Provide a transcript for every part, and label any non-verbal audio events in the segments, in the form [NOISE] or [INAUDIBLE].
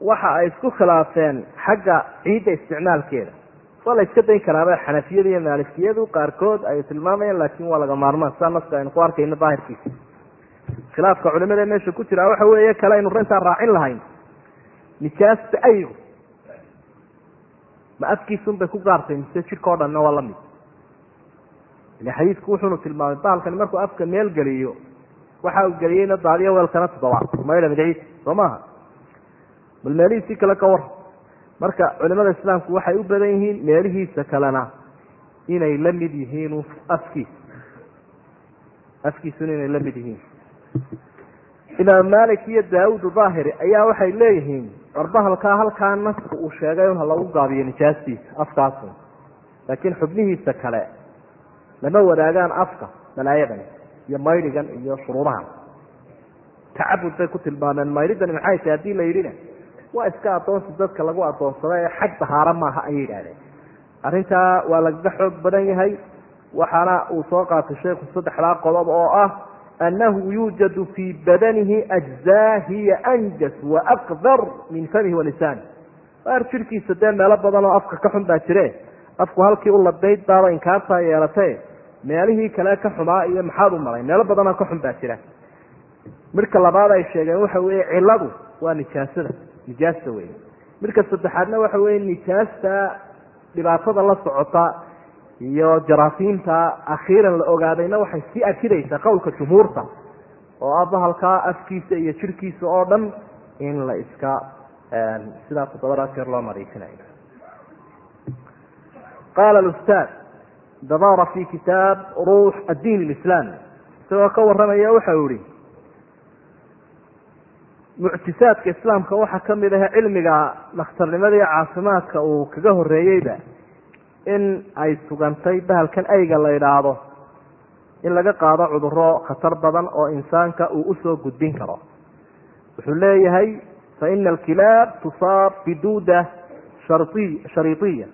waxa ay isku khilaafeen xagga ciidda isticmaalkeeda. Waa la iska dayn karaaba xanafiyada iyo maalikiyadu qaarkood ay tilmaamayaan laakin waa laga maarmaan. Saa naska aynu ku arkayno daahirkiisa. Khilaafka culimada meesha ku jiraa waxa weeye kale aynu rintaa raacin lahayn. Nijaasta aygu ma afkiisun bay ku gaartay mise jidhka o dhanna waa la mid ile xadiidku wuxuunu tilmaamay bahalkani markuu afka meel geliyo waxa uu geliyeyna daadiyo weelkana toddobaad. Maydha midciid soo maaha bal meelihiisii kale ka war. Marka culimada islaamku waxay u badan yihiin meelihiisa kalena inay la mid yihiin afkiisa afkiisuna inay la mid yihiin. Imaam malik iyo daawud daahiri ayaa waxay leeyihiin warbahalkaa halkaa nasku uu sheegay un ha lagu gaabiyo nijaastiisa afkaasu laakiin xubnihiisa kale lama wadaagaan afka balaayadan iyo maydhigan iyo shuruudahan. Tacabud bay ku tilmaameen maydhidani maxay tahay haddii la yidhina waa iska adoonsi dadka lagu adoonsado ee xag dahaaro maaha ayay yidhahdeen arrintaa waa lagaga xoog badan yahay waxaana uu soo qaatay sheikhu saddexdaa qodob oo ah annahu yuujadu fii badanihi ajzaa hiya anjas waaqdar min famihi walisaani waar jirhkiisa dee meelo badan oo afka ka xun baa jire. Afku halkii u labayd baaba inkaartaa yeelatae meelihii kale ka xumaa iyo maxaad u maray meelo badanoo ka xun baa jira. Midhka labaad ay sheegeen waxa weeye ciladu waa nijaasada nijaasta wey midhka saddexaadna waxa weye nijaasta dhibaatada la socota iyo jaraasiinta akhiiran la ogaadayna waxay sii akidaysaa qowlka jumhuurta oo ah bahalkaa afkiisa iyo jirhkiisa oo dhan in la iska sidaa toddobadaa jeer loo nadiifinayo qaala alustaad dabara fi kitaab ruux addiin lislaami isagoo ka warramaya waxau ihi mucjisaadka islaamka waxaa ka mid ah cilmiga dhakhtarnimada iyo caafimaadka uu kaga horreeyeyba in ay sugantay bahalkan ayga la idhaahdo in laga qaado cuduro khatar badan oo insaanka uu u soo gudbin karo. Wuxuu leeyahay fa ina alkilaab tusaab biduuda shari shariidiya.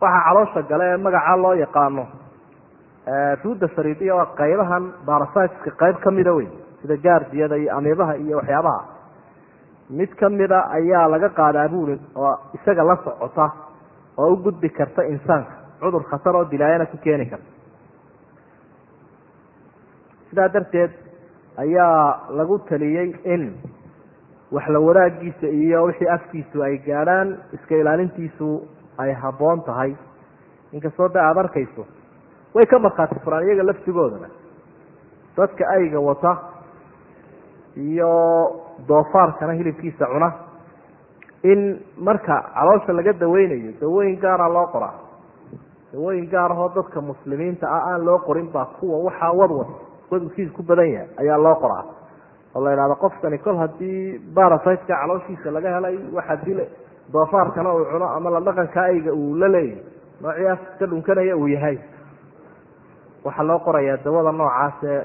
Waxaa caloosha gale ee magaca loo yaqaano duuda shariidiya waa qaybahan barasitska qayb kamida wey sida gaardiyada iyo amiibaha iyo waxyaabaha. Mid kamida ayaa laga qaadaa buuli oo isaga la socota oo u gudbi karta insaanka cudur khatar oo dilaayana ku keeni karta. Sidaa darteed ayaa lagu taliyey in waxla wadaagiisa iyo wixii afkiisu ay gaadhaan iska ilaalintiisu ay habboon tahay. Inkastoo de aada arkayso way ka markhaati furaan iyaga laftigoodana dadka ayga wata iyo doofaarkana hilibkiisa cuna. In marka caloosha laga daweynayo dawooyin gaara loo qoraa. Dawooyin gaar ahoo dadka muslimiinta ah aan loo qorin baa kuwa waxaa wadwad wadkiisa ku badan yahay ayaa loo qoraa. Oo la idhahdo qofkani kol haddii barasiteka calooshiisa laga helay waxa dila doofaarkana uu cuno ama la dhaqanka ayga uu la leeyahy noociyaas ka dhunkanaya uu yahay. Waxaa loo qorayaa dawada noocaas ee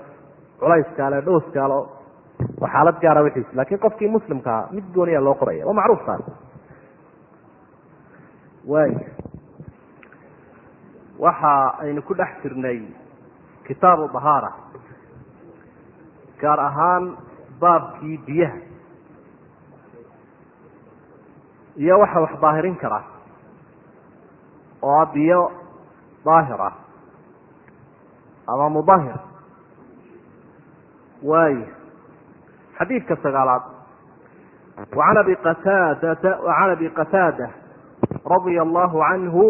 culayskaale dhooskaale waa xaalad gaara wixiis laakiin qofkii muslimkaa mid gooniya loo qoraya waa macruuf taas waay waxa aynu ku dhex jirnay kitaabu dahaara gaar ahaan baabkii biyaha. Iyo waxa wax daahirin kara oo ah biyo daahir ah ama mudahir. Waay xadiidka sagaalaad. Wacan abi qatadata wacan abi qataada radia allahu canhu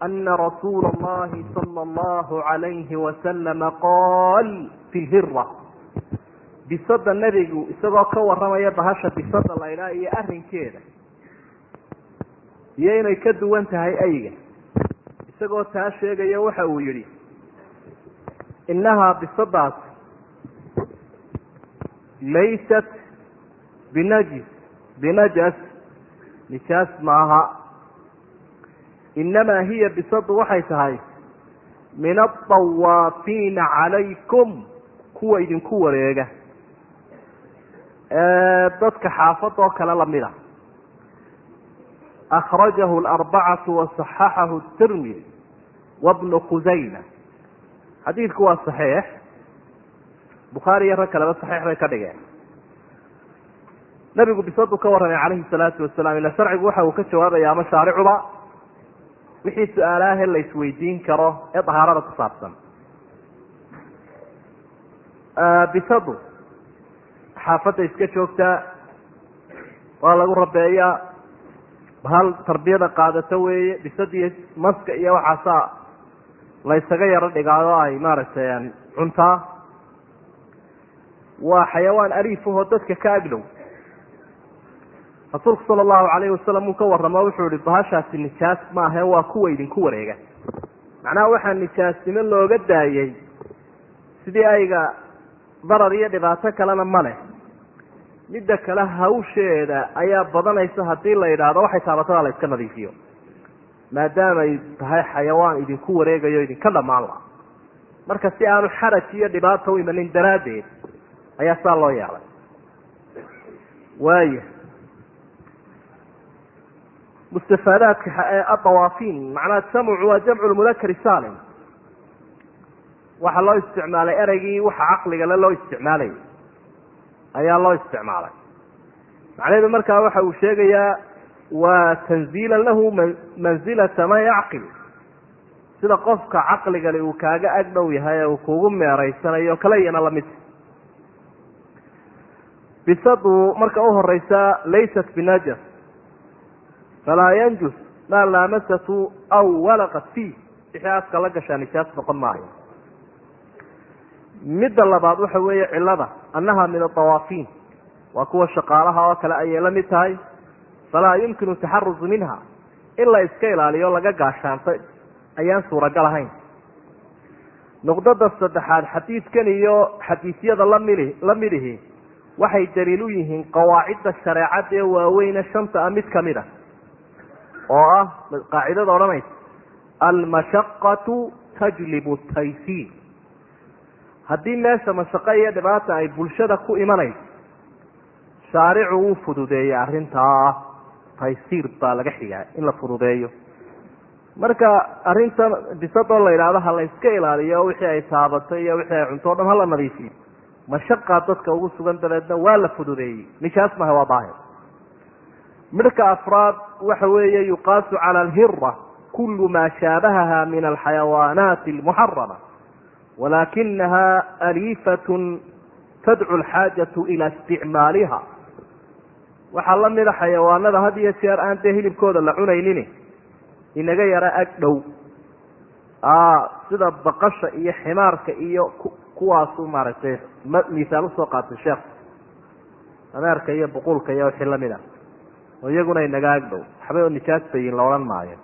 ana rasuula allahi sala allahu alayhi wasalama qaal fi hira bisada nebigu isagoo ka warramaya bahasha bisada laydhaa iyo arrinkeeda. Iyo inay ka duwan tahay ayga. Isagoo taa sheegaya waxa uu yidhi innahaa bisadaas laysat binajis binajas nijaas maaha inamaa hiya bisadu waxay tahay min adawaafiina calaykum kuwa idinku wareega dadka xaafadoo kale lamida akhrajahu alarbacatu wasaxaxahu tirmidi wabnu khusayma xadiidku waa saxiix bukhaari iyo rag kaleba saxiix bay ka dhigeen. Nabigu bisadu ka warramay calayhi salaatu wasalaam ila sharcigu waxa uu ka jawaabaya ama shaaricuba wixii su'aalaahe la isweydiin karo ee dahaarada ku saabsan. Bisadu xaafadda iska joogtaa waa lagu rabeeyaa hal tarbiyada qaadato weeye bisadiiyo maska iyo waxaasaa la ysaga yaro dhigaado ay maaragtay cuntaa waa xayawaan ariifahoo dadka ka agdhow rasuulku sala allahu calayhi wasalam uu ka warramo wuxuu ihi bahashaasi nijaas maahae waa kuwa idinku wareega. Macnaha waxaa nijaasnimo looga daayey sidii ayga darar iyo dhibaato kalena ma leh. Midda kale hawsheeda ayaa badanaysa haddii la yidhaahdo waxay taabatada la iska nadiifiyo. Maadaamay tahay xayawaan idinku wareegayo idinka dhammaan la marka si aanu xaraj iyo dhibaata u imanin daraaddeed ayaa saa loo yeelay waaya mustafaadaadka adawaafiin macnaha jamcu waa jamcu lmudakari salim waxaa loo isticmaalay ereygii waxa caqligale loo isticmaalay. Ayaa loo isticmaalay. Macnaheedu markaa waxa uu sheegayaa waa tanziilan lahu manzilata man yacqil. Sida qofka caqligale uu kaaga agdhow yahay ee uu kugu meereysanayo kale iyana la mid bisadu marka u horeysa laysat binajas falaa yanjus maa laamasatu aw walaqat fiih wixii aska la gashaa nijaas noqon maayo. Midda labaad waxa weeye cilada annaha min adawaafiin waa kuwa shaqaalaha oo kale ayay la mid tahay. Falaa yumkinu taxaruzu minha. In la iska ilaaliyo laga gaashaanto ayaan suuragal ahayn. Nuqdada saddexaad xadiidkan iyo xadiisyada la mid la midihi waxay daliil u yihiin qawaacidda shareecada ee waaweyne shanta a mid ka mid a oo ah qaacidada odhanaysa almashaqatu tajlibu taysiir haddii meesha mashaqo iyo dhibaata ay bulshada ku imanayso shaaricu wuu fududeeyey arrintaa. Taysiir baa laga xigaa in la fududeeyo. Marka arrintan bisadoo la yidhaahdo ha la ilaaliyo wixii ay taabato iyo wixii ay cunto o dhan hala nadiifiyo mashaqaa dadka ugu sugan dabeedna waa la fududeeyey. Nijaas maha waa daahir. Midhka afraad waxa weeye yuqaasu cala alhira kulu maa shaabahaha min alxayawaanaati almuxarama walakinaha aliifatun tadcu alxaajatu ila isticmaaliha. Waxaa la mida xayawaanada had iyo jeer aan dee hilibkooda la cunaynin inaga yara ag dhow. Sida baqasha iyo ximaarka iyo kuwaasu maaragtay misaal u soo qaatay sheekh ameerka iyo buqulka iyo wixii la mid a. Oo iyaguna inaga ag dhow. Waxbay oo nijaas bayin la odhan maayo.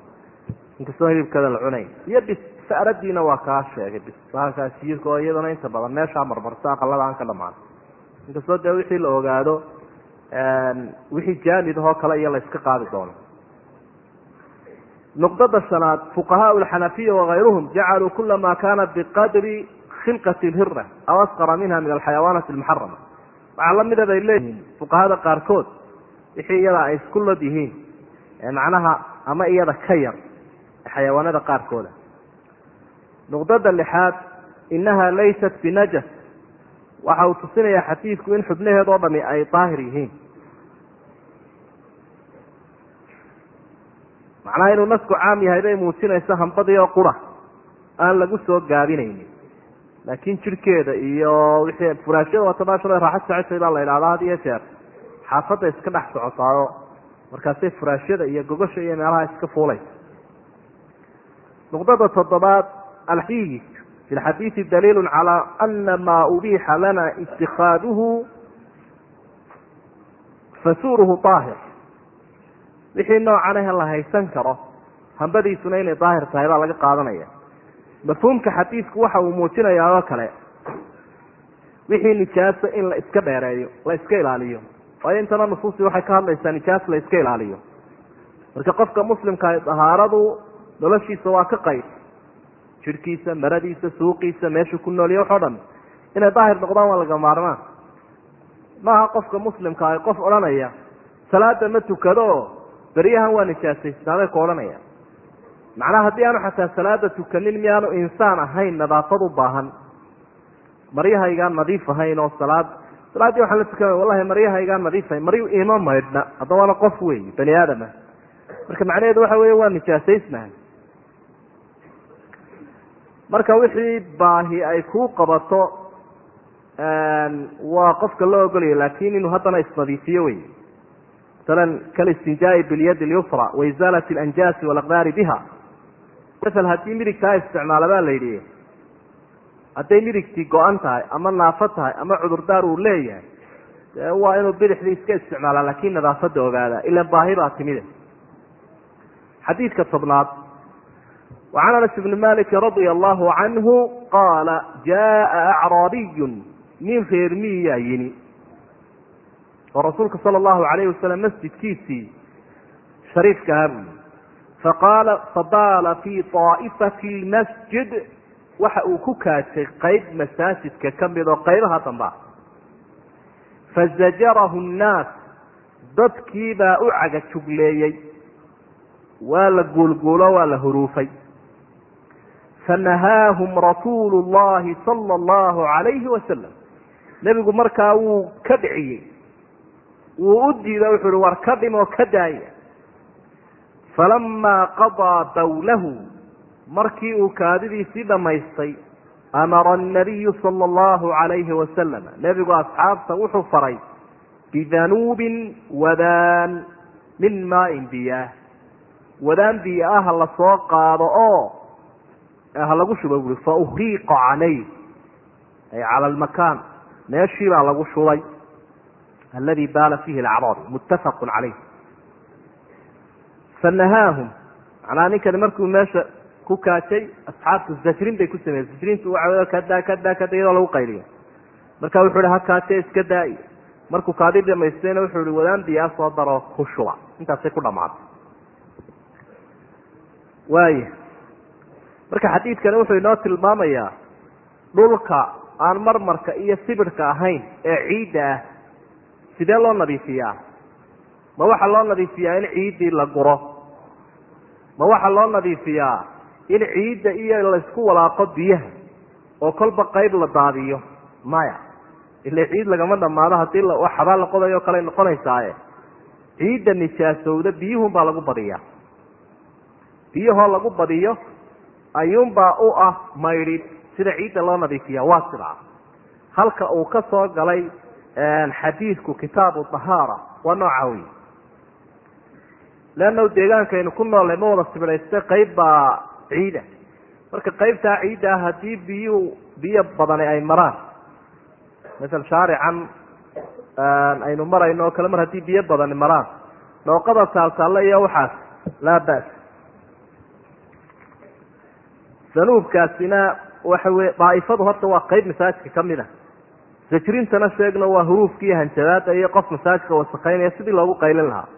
Inkastoo hilibkooda la cunayn. Iyo bis saaradiina waa kaa sheegay bisbahalkaasiirka oo iyaduna inta badan meeshaa marmarsa aqalada aan ka dhamaan. Inkastoo dee wixii la ogaado wixii jaamid ahoo kale iyo la iska qaadi doono nuqdada shanaad fuqahaa alxanafiya wakayruhum jacaluu kula ma kana biqadri khilqati lhira aw asqara minha min alxayawaanaati almuxarama waxaa lamida bay leeyihiin fuqahada qaarkood wixii iyada ay isku lod yihiin macnaha ama iyada ka yar xayawaanada qaarkooda. Nuqdada lixaad inaha laysat binajas waxa uu tusinayaa xadiidku in xubnaheed oo dhami ay daahir yihiin. Macnaha inuu nasku caam yahay bay muujinaysa hambadii oo qura aan lagu soo gaabinaynin laakiin jirhkeeda iyo wixii furaashada watabaashada raaxad socotay baa la idhahdaa had iyo jeer. Xaafadda iska dhex socotaayo markaasay furaashyada iyo gogosha iyo meelaha iska fuulaysa nuqdada toddobaad alxadiid fi lxadiidi daliilu calaa ana maa ubiixa lana itikaaduhu fasuuruhu daahir wixii noocan ah la haysan karo hambadiisuna inay daahir tahay baa laga qaadanaya mafhuumka xadiidku waxa uu muujinayaa oo kale. Wixii nijaasa in la iska dheereeyo la iska ilaaliyo. Waayo intana nusuusi waxay ka hadlaysaa nijaas la iska ilaaliyo. Marka qofka muslimkaah dahaaradu noloshiisa waa ka qayb. Jirhkiisa maradiisa suuqiisa meeshuu ku nooliya waxo dhan. Inay daahir noqdaan waa laga maarmaan. Maaha qofka muslimka ah qof odhanaya salaada ma tukado oo beryahan waa nijaasaysnaabay ku odhanaya macnaha haddii aanu xataa salaada tukanin miyaanu insaan ahayn nadaafad u baahan. Maryahaygaan nadiif ahayn oo salaad salaaddii waxaan la tukanay wallahi maryahaygaa nadiifay maryu ima maydhna haddaba waana qof wey bani aadama marka macnaheedu waxa weeye waa nijaasaysnahay marka wixii baahi ay kuu qabato waa qofka loo ogolaya laakin inuu haddana isnadiifiyo wey masalan kalistinjaai bilyadi اlyusra waizaalat اlanjaasi walaqdaari biha masal haddii midigtaa isticmaala baa la yidhi hadday midigtii go-an tahay ama naafo tahay ama cudurdaar uu leeyahay de waa inuu bidixdii iska isticmaala laakiin nadaafada ogaada ila baahi baa timide xadiidka tobnaad wacan anas ibni maliki radia allahu canhu qaala jaaa acraabiyun. Nin reer miiyaa yimi oo rasuulka sala allahu alayhi wasalam masjidkiisii shariifka ahaabuli faqaala fadaala fii aa'ifati lmasjid waxa uu ku kaajay qayb masaajidka ka mid oo qaybaha damba fazajarahu nnaas dadkiibaa u cagajugleeyey waa la guulguulo waa la huruufay. fanahaahum rasuulu llahi sala allahu calayhi wasalam nebigu markaa wuu ka dhiciyey. wuu u diiday wuxuu hi war ka dhimoo ka daaya falamaa qadaa bawlahu markii uu kaadidiisii dhammaystay amara annabiyu sala allahu calayhi wasalam nebigu asxaabta wuxuu faray bidanuubin wadaan min maain biyaah wadaan biyo ah la soo qaado oo ha lagu shubo bui fa uhriiqa calayh ay cala almakaan meeshii baa lagu shubay. aladi baala fiihi alacraabi muttafaqun calayh fanahaahum macnaha ninkani markuu meesha ku kaajay asxaabtu zajrin bay ku sameeyey zajrintu waxa kada kada kada iyadoo lagu qayliyo marka wuxuu hi ha kaaje iska daai markuu kaadi dhamaystayna wuxuu hi wadaan biyaa soo daroo ku shuba intaasay ku dhamaatay waaya marka xadiidkani wuxuu inoo tilmaamayaa dhulka aan marmarka iyo sibirhka ahayn ee ciidda ah sidee loo nadiifiyaa ma waxaa loo nadiifiyaa in ciiddii la guro. Ma waxaa loo nadiifiyaa in ciidda iyo laysku walaaqo biyaha oo kolba qayb la daadiyo. Maya ile ciid lagama dhamaado haddii xabaa la qodayo kale noqonaysaaye ciidda nijaasowda biyuhun baa lagu badiyaa. Biyahoo lagu badiyo ayuunbaa u ah maydhin sida ciidda loo nadiifiya waa sidaa. Halka uu ka soo galay xadiidku kitaabu tahaara waa nooca wey leanna deegaankaynu ku noollay ma wada sibidhayste qayb baa ciida marka qaybtaa ciidda ah haddii biyuhu biyo badani ay maraan masal shaarican aynu marayno oo kale mar haddii biyo badani maraan dhooqada taaltaalle iyo waxaas laa bas danuubkaasina waxa weye daaifadu horta waa qeyb masaajidka ka mid a sajrintana sheegno waa huruufka iyo hanjabaada iyo qof masaajidka wasakaynaya sidii loogu qaylin lahaa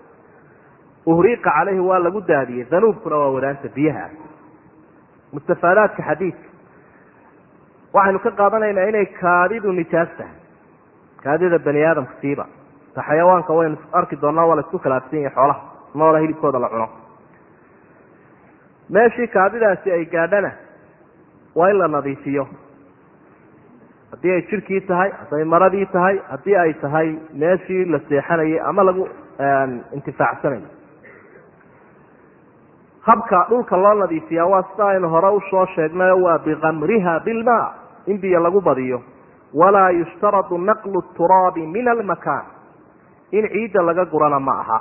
uhriiqa caleyhi waa lagu daadiyey. Danuubkuna waa wadaanta biyaha. Mustafaadaadka xadiidka. Waxaynu ka qaadanaynaa inay kaadidu nijaas tahay. Kaadida bani aadamka siiba. Ta xayawaanka waynu arki doonaa waa la isku khilaafsan yahay xoolaha. Noola hilibkooda la cuno. Meeshii kaadidaasi ay gaadhana waa in la nadiifiyo. Haddii ay jirhkii tahay hadday maradii tahay haddii ay tahay meeshii la seexanayay ama lagu intifaacsanayo habka dhulka loo nadiifiyaa waa sida aynu hore u soo sheegnayo waa bikamriha bilma in biyo lagu badiyo. Walaa yushtaradu naqlu turaabi min almakaan in ciidda laga gurana ma aha.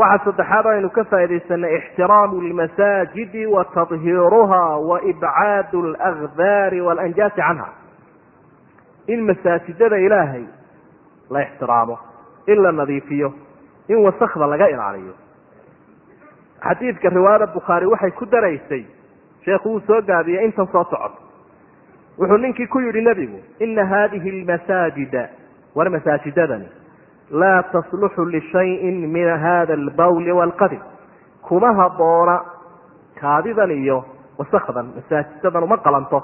Waxaa saddexaad aynu ka faaidaysanay ixtiraamu lmasaajidi wa tadhiiruha wa ibcaadu alakdaari waalanjaasi canha. In masaajidada ilaahay la ixtiraamo in la nadiifiyo in wasakda laga ilaaliyo xadiidka riwaayada bukhaari waxay ku daraysay sheekhu wuu soo gaabiyey intan soo socoto wuxuu ninkii ku yidhi nebigu ina hadihi lmasaajida war masaajidadani laa tasluxu lishayin min hada albawli waalqadib kuma haboona kaadidan iyo wasakdan masaajidadan uma qalanto.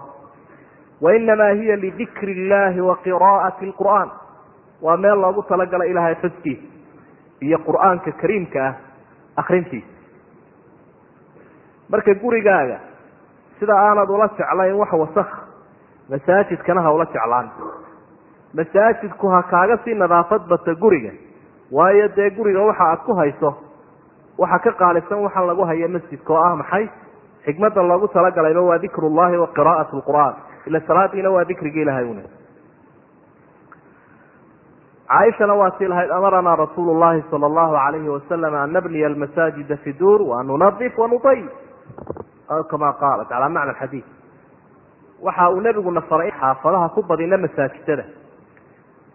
Wainamaa hiya lidikri illahi wa qiraa'ati lqur'aan waa meel loogu talagalay ilahay xuskiisa iyo qur'aanka kariimka ah akrintiisa marka gurigaaga sida aanad ula jeclayn wax wasakh masaajidkana ha ula jeclaan. Masaajidku ha kaaga sii nadaafad bata guriga waayo dee guriga waxa aad ku hayso waxa ka qaalisan waxaan lagu hayo masjidka oo ah maxay? Xikmada loogu talagalayba waa dikru llahi wa qiraa'at lqur'aan ila salaadiina waa dikrigii ilahay una caaishana waa tii lahayd amaranaa rasuulu llahi sala allahu alayhi wasalam an nabniya almasaajida fi duur waan nunadif wanutayib aw kama qaalat calaa macna xadiid waxa uu nebiguna faray xaafadaha ku badino masaajidada.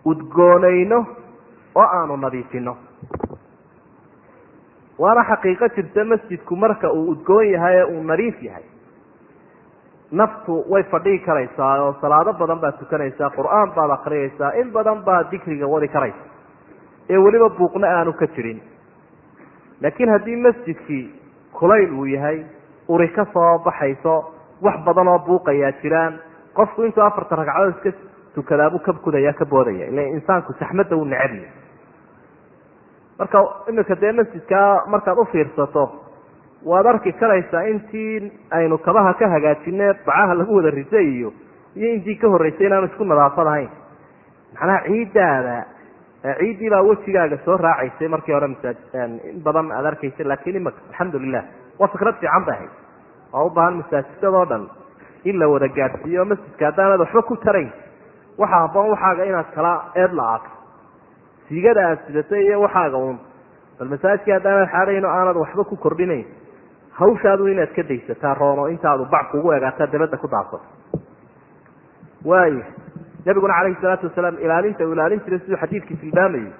Udgoonayno oo aanu nadiifino. Waana xaqiiqo jirta masjidku marka uu udgoon yahay ee uu nadiif yahay. Naftu way fadhigi karaysaa oo salaado badan baad tukanaysaa qur'aan baad akriyaysaa in badan baad dikriga wadi karaysa ee weliba buuqna aanu ka jirin. Laakiin haddii masjidkii kulayl uu yahay uri ka soo baxayso wax badan oo buuqayaa jiraan. Qofku intuu afarta ragcadood iska tukadaabuu kabkudaya ka boodaya. Ila insaanku saxmadda uu necabya marka imika dee masjidkaa markaad ufiirsato waad arki karaysaa intii aynu kabaha ka hagaajine bacaha lagu wada risay iyo iyo intii ka horreysay inaanu isku nadaafad ahayn. Macnaha ciiddaada ciiddii baa wejigaaga soo raacaysay markii hore masaajid in badan aad arkaysay laakiin imaka alxamdulilah waa fikrad fiican bay ahayd. Waa u baahan masaajidadoo dhan in la wada gaadhsiiyo masjidka haddaanad waxba ku tarayn. Waxa haboon waxaaga inaad kala eed la-aato siigada aad sidatay iyo waxaaga uun. Bal masaajidkii haddaanad xaadhayn oo aanad waxba ku kordhinayn hawshaadu inaad ka daysataa roono intaadu bac kugu egaataa dabadda ku daadsato waaya nabiguna calayhi salaatu wasalaam ilaalinta uu ilaalin jiray siduu xadiidkii tilmaamayay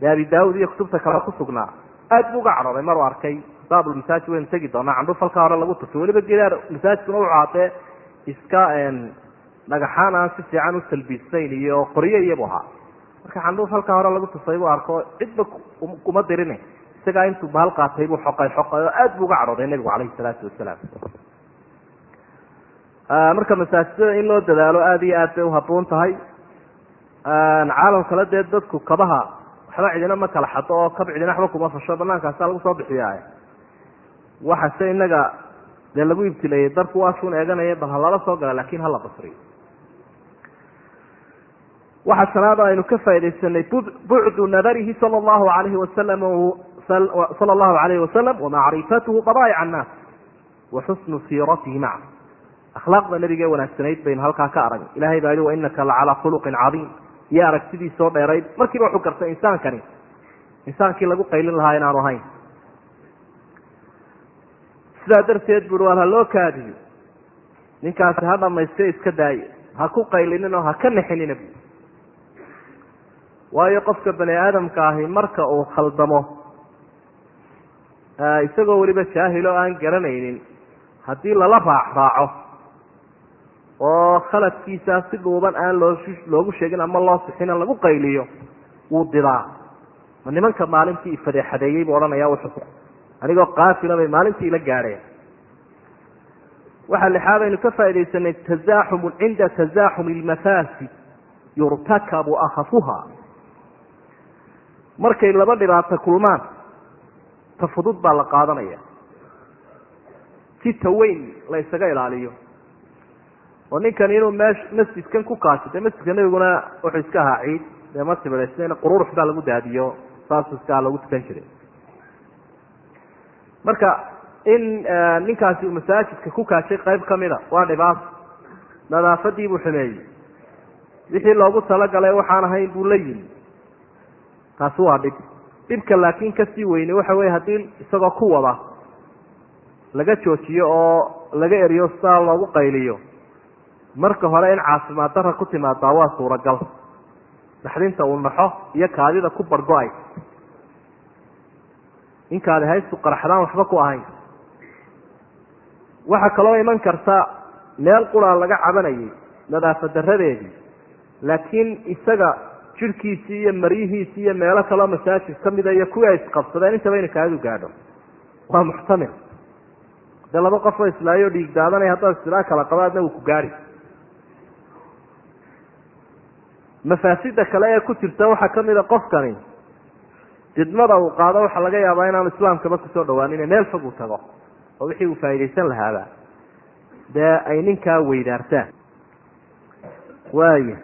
dee abi daawud iyo kutubta kale ku sugnaa. Aad buu uga cadhooday maruu arkay baabulmasaajid waynu tegi doonaa. Candhufalka hore lagu tuso. Weliba gidaar masaajidkuna u caatee iska dhagaxaan aan si fiican u talbiisayn iyo qoryo iyabu ahaa. Marka candhuuf halkaa hore lagu tusay buu arko cidba kuma dirin isagaa intuu bahal qaatay buu xoqay xoqay oo aad buu uga cadhooday nebigu calayhi salaatu wasalaam. Marka masaajidada in loo dadaalo aada iyo aad bay uhaboon tahay. Caalam kale dee dadku kabaha waxba cidina ma kala xado oo kab cidina waxba kuma fasho. Banaankaasa lagu soo bixiya waxase inaga dee lagu ibtileeyey darku waasuun eeganaya bal halala soo gala laakiin hala basriyo waxaa sanaada aynu ka faa'idaysanay bucdu nadarihi sala allahu alayhi wasalam sala allahu alayhi wasalam wamacrifatuhu dabaa'ic annaas wa siiratihi maca akhlaaqda nabiga ee wanaagsanayd baynu halkaa ka arag ilahay baa yihi wa inaka la calaa khuluqin cadiim. Iyo aragtidii soo dheerayd markiiba wuxuu gartay insaankani insaankii lagu qaylin lahaa inaanu ahayn sidaa darteed bui waar ha loo kaadiyo. Ninkaasi ha dhamayste iska daaye ha ku qaylinin oo ha ka nexinina bu waayo qofka bani aadamka ahi marka uu khaldamo isagoo weliba jaahilo aan garanaynin haddii lala raac raaco oo khaladkiisaa si dhuuban aan loo loogu sheegin ama loo sixina lagu qayliyo wuu didaa. Ma nimanka maalintii ifadeexadeeyey buu odhanaya wuxuu anigoo qaafila bay maalintii ila gaadheen. Waxaa lixaad aynu ka faaidaysanay tazaaxumu cinda tazaaxumi lmafaasid yurtakabu akhafuha. Markay laba dhibaato kulmaan ta fudud baa la qaadanaya. Si ta weyn la ysaga ilaaliyo. Oo ninkan inuu meesh masjidkan ku kaasho dee masjidka nebiguna wuxuu iska ahaa ciid dee ma sibidhaysna qururux baa lagu daadiyo saasuu iska lagu tukan jiray marka in ninkaasi uu masaajidka ku kaashay qayb kamida waa dhibaato nadaafadii buu xumeeyey. Wixii loogu talagalay waxaan ahayn buu la yimi. Taasi waa dhib. Dhibka laakiin ka sii weyne waxa weye haddii isagoo ku wada laga joojiyo oo laga eriyo sidaa loogu qayliyo marka hore in caafimaad dara ku timaadaa waa suuragal. Naxdinta uu naxo iyo kaadida ku bargo-ay in kaadi haystu qaraxdaan waxba ku ahayn. Waxaa kaloo iman karta meel quraa laga cabanayay nadaafad daradeedii laakiin isaga jirhkiisii iyo maryihiisii iyo meelo kaleo masaajid kamida iyo kuwii ay isqabsadeen intaba ina kaadidu gaadho. Waa muxtamil dee laba qofoo islaayo dhiig daadanaya haddaad isilaa kala qabaadna wuu ku gaari. Mafaasida kale ee ku jirta waxaa kamida qofkani didmada uu qaado waxaa laga yaabaa inaanu islaamkaba ku soo dhawaanin meel fog uu tago oo wixii uu faaidaysan lahaaba. Dee ay ninkaa weydaartaan. Waaya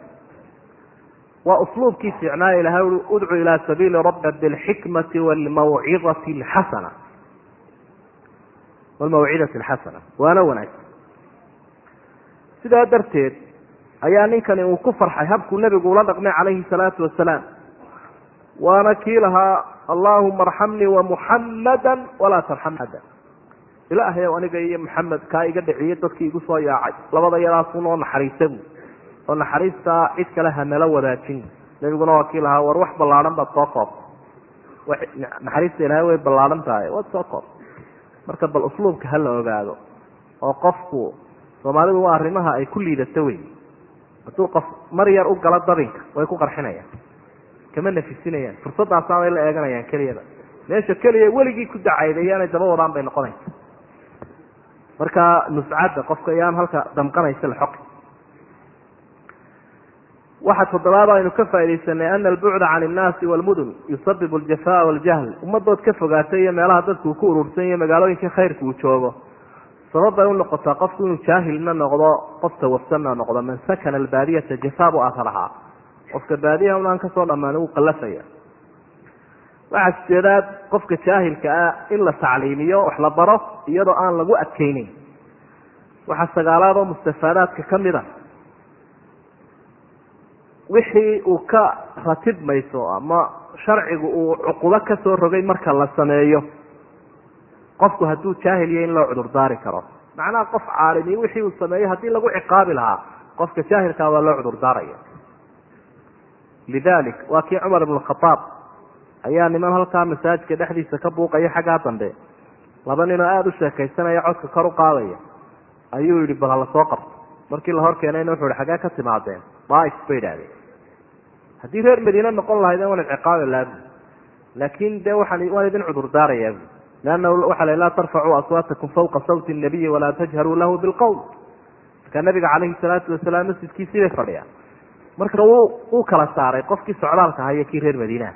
waa usluubkii fiicnaaya ilahay ui udcu ilaa sabiili rabka bilxikmati walmawcidati alxasana. Walmawcidati alxasana. Waana wanaagsan sidaa darteed ayaa ninkani uu ku farxay habkuu nebigu ula dhaqmay calayhi salaatu wasalaam waana kii lahaa allahuma arxamnii wamuxamada walaa tarxam ada ilaahayow aniga iyo maxamed kaa iga dhiciye dadkii igu soo yaacay labada yadaasun oo naxariista bu oo naxariistaa cid kale hanala wadaajin nebiguna waa kii lahaa war wax ballaadhan baad soo koobta naxariista ilahay way ballaadhan tahay waad soo koobta marka bal usluubka hala ogaado oo qofku soomaalidu waa arrimaha ay ku liidato wey hadduu qof mar yar u galo dabinka way ku qarxinayaan kama nafisinayaan. Fursadaasaabay la eeganayaan keliyada. Meesha keliya weligii ku dacaydayaanay daba wadaan bay noqonaysa marka nuscadda qofka iyaan halka damqanaysa laxoqi waxa toddobaad aynu ka faaidaysanay ana albucda can innaasi walmudun yusabibu aljafaa waljahl. Ummadood ka fogaatay iyo meelaha dadku uu ku urursan iyo magaalooyinka khayrka uu joogo. Sabab bay unoqotaa qofku inuu jaahilna noqdo qof tawafsanna noqdo. Man sakana albaadiyata jafaa bu atharahaa qofka baadiyaha unaan ka soo dhamaan uu qallafaya waxaa sideedaad qofka jaahilka ah in la tacliimiyo wax la baro iyadoo aan lagu adkeyneyn waxaa sagaalaad oo mustafaadaadka ka mid a. Wixii uu ka ratibmayso ama sharcigu uu cuqubo ka soo rogay marka la sameeyo qofku hadduu jaahil yahay in loo cudurdaari karo. Macnaha qof caalimi wixii uu sameeyo haddii lagu ciqaabi lahaa qofka jaahilkaa waa loo cudurdaaraya lidalik waa kii cumar ibn khaaab ayaa niman halkaa masaajidka dhexdiisa ka buuqaya xaggaa dambe laba ninoo aada u sheekaysanaya codka kor u qaadaya. Ayuu yihi bal hala soo qabto. Markii la hor keenayna wuxu ihi xaggee ka timaadeen? Daaif bay idhahdeen haddii reer madiine noqon lahaydeen waan ciqaabi laha bu laakin de waxaan waan idin cudurdaarayaa. Bu leanna waxa la laa tarfacuu aswaatakum fawqa sawti nabiyi walaa tajharuu lahu bilqowl markaa nabiga calayhi salaatu wasalaam masjidkiisii bay fadhiyaan marka wuu kala saaray qofkii socdaalka ahaa iyo kii reer madiinaha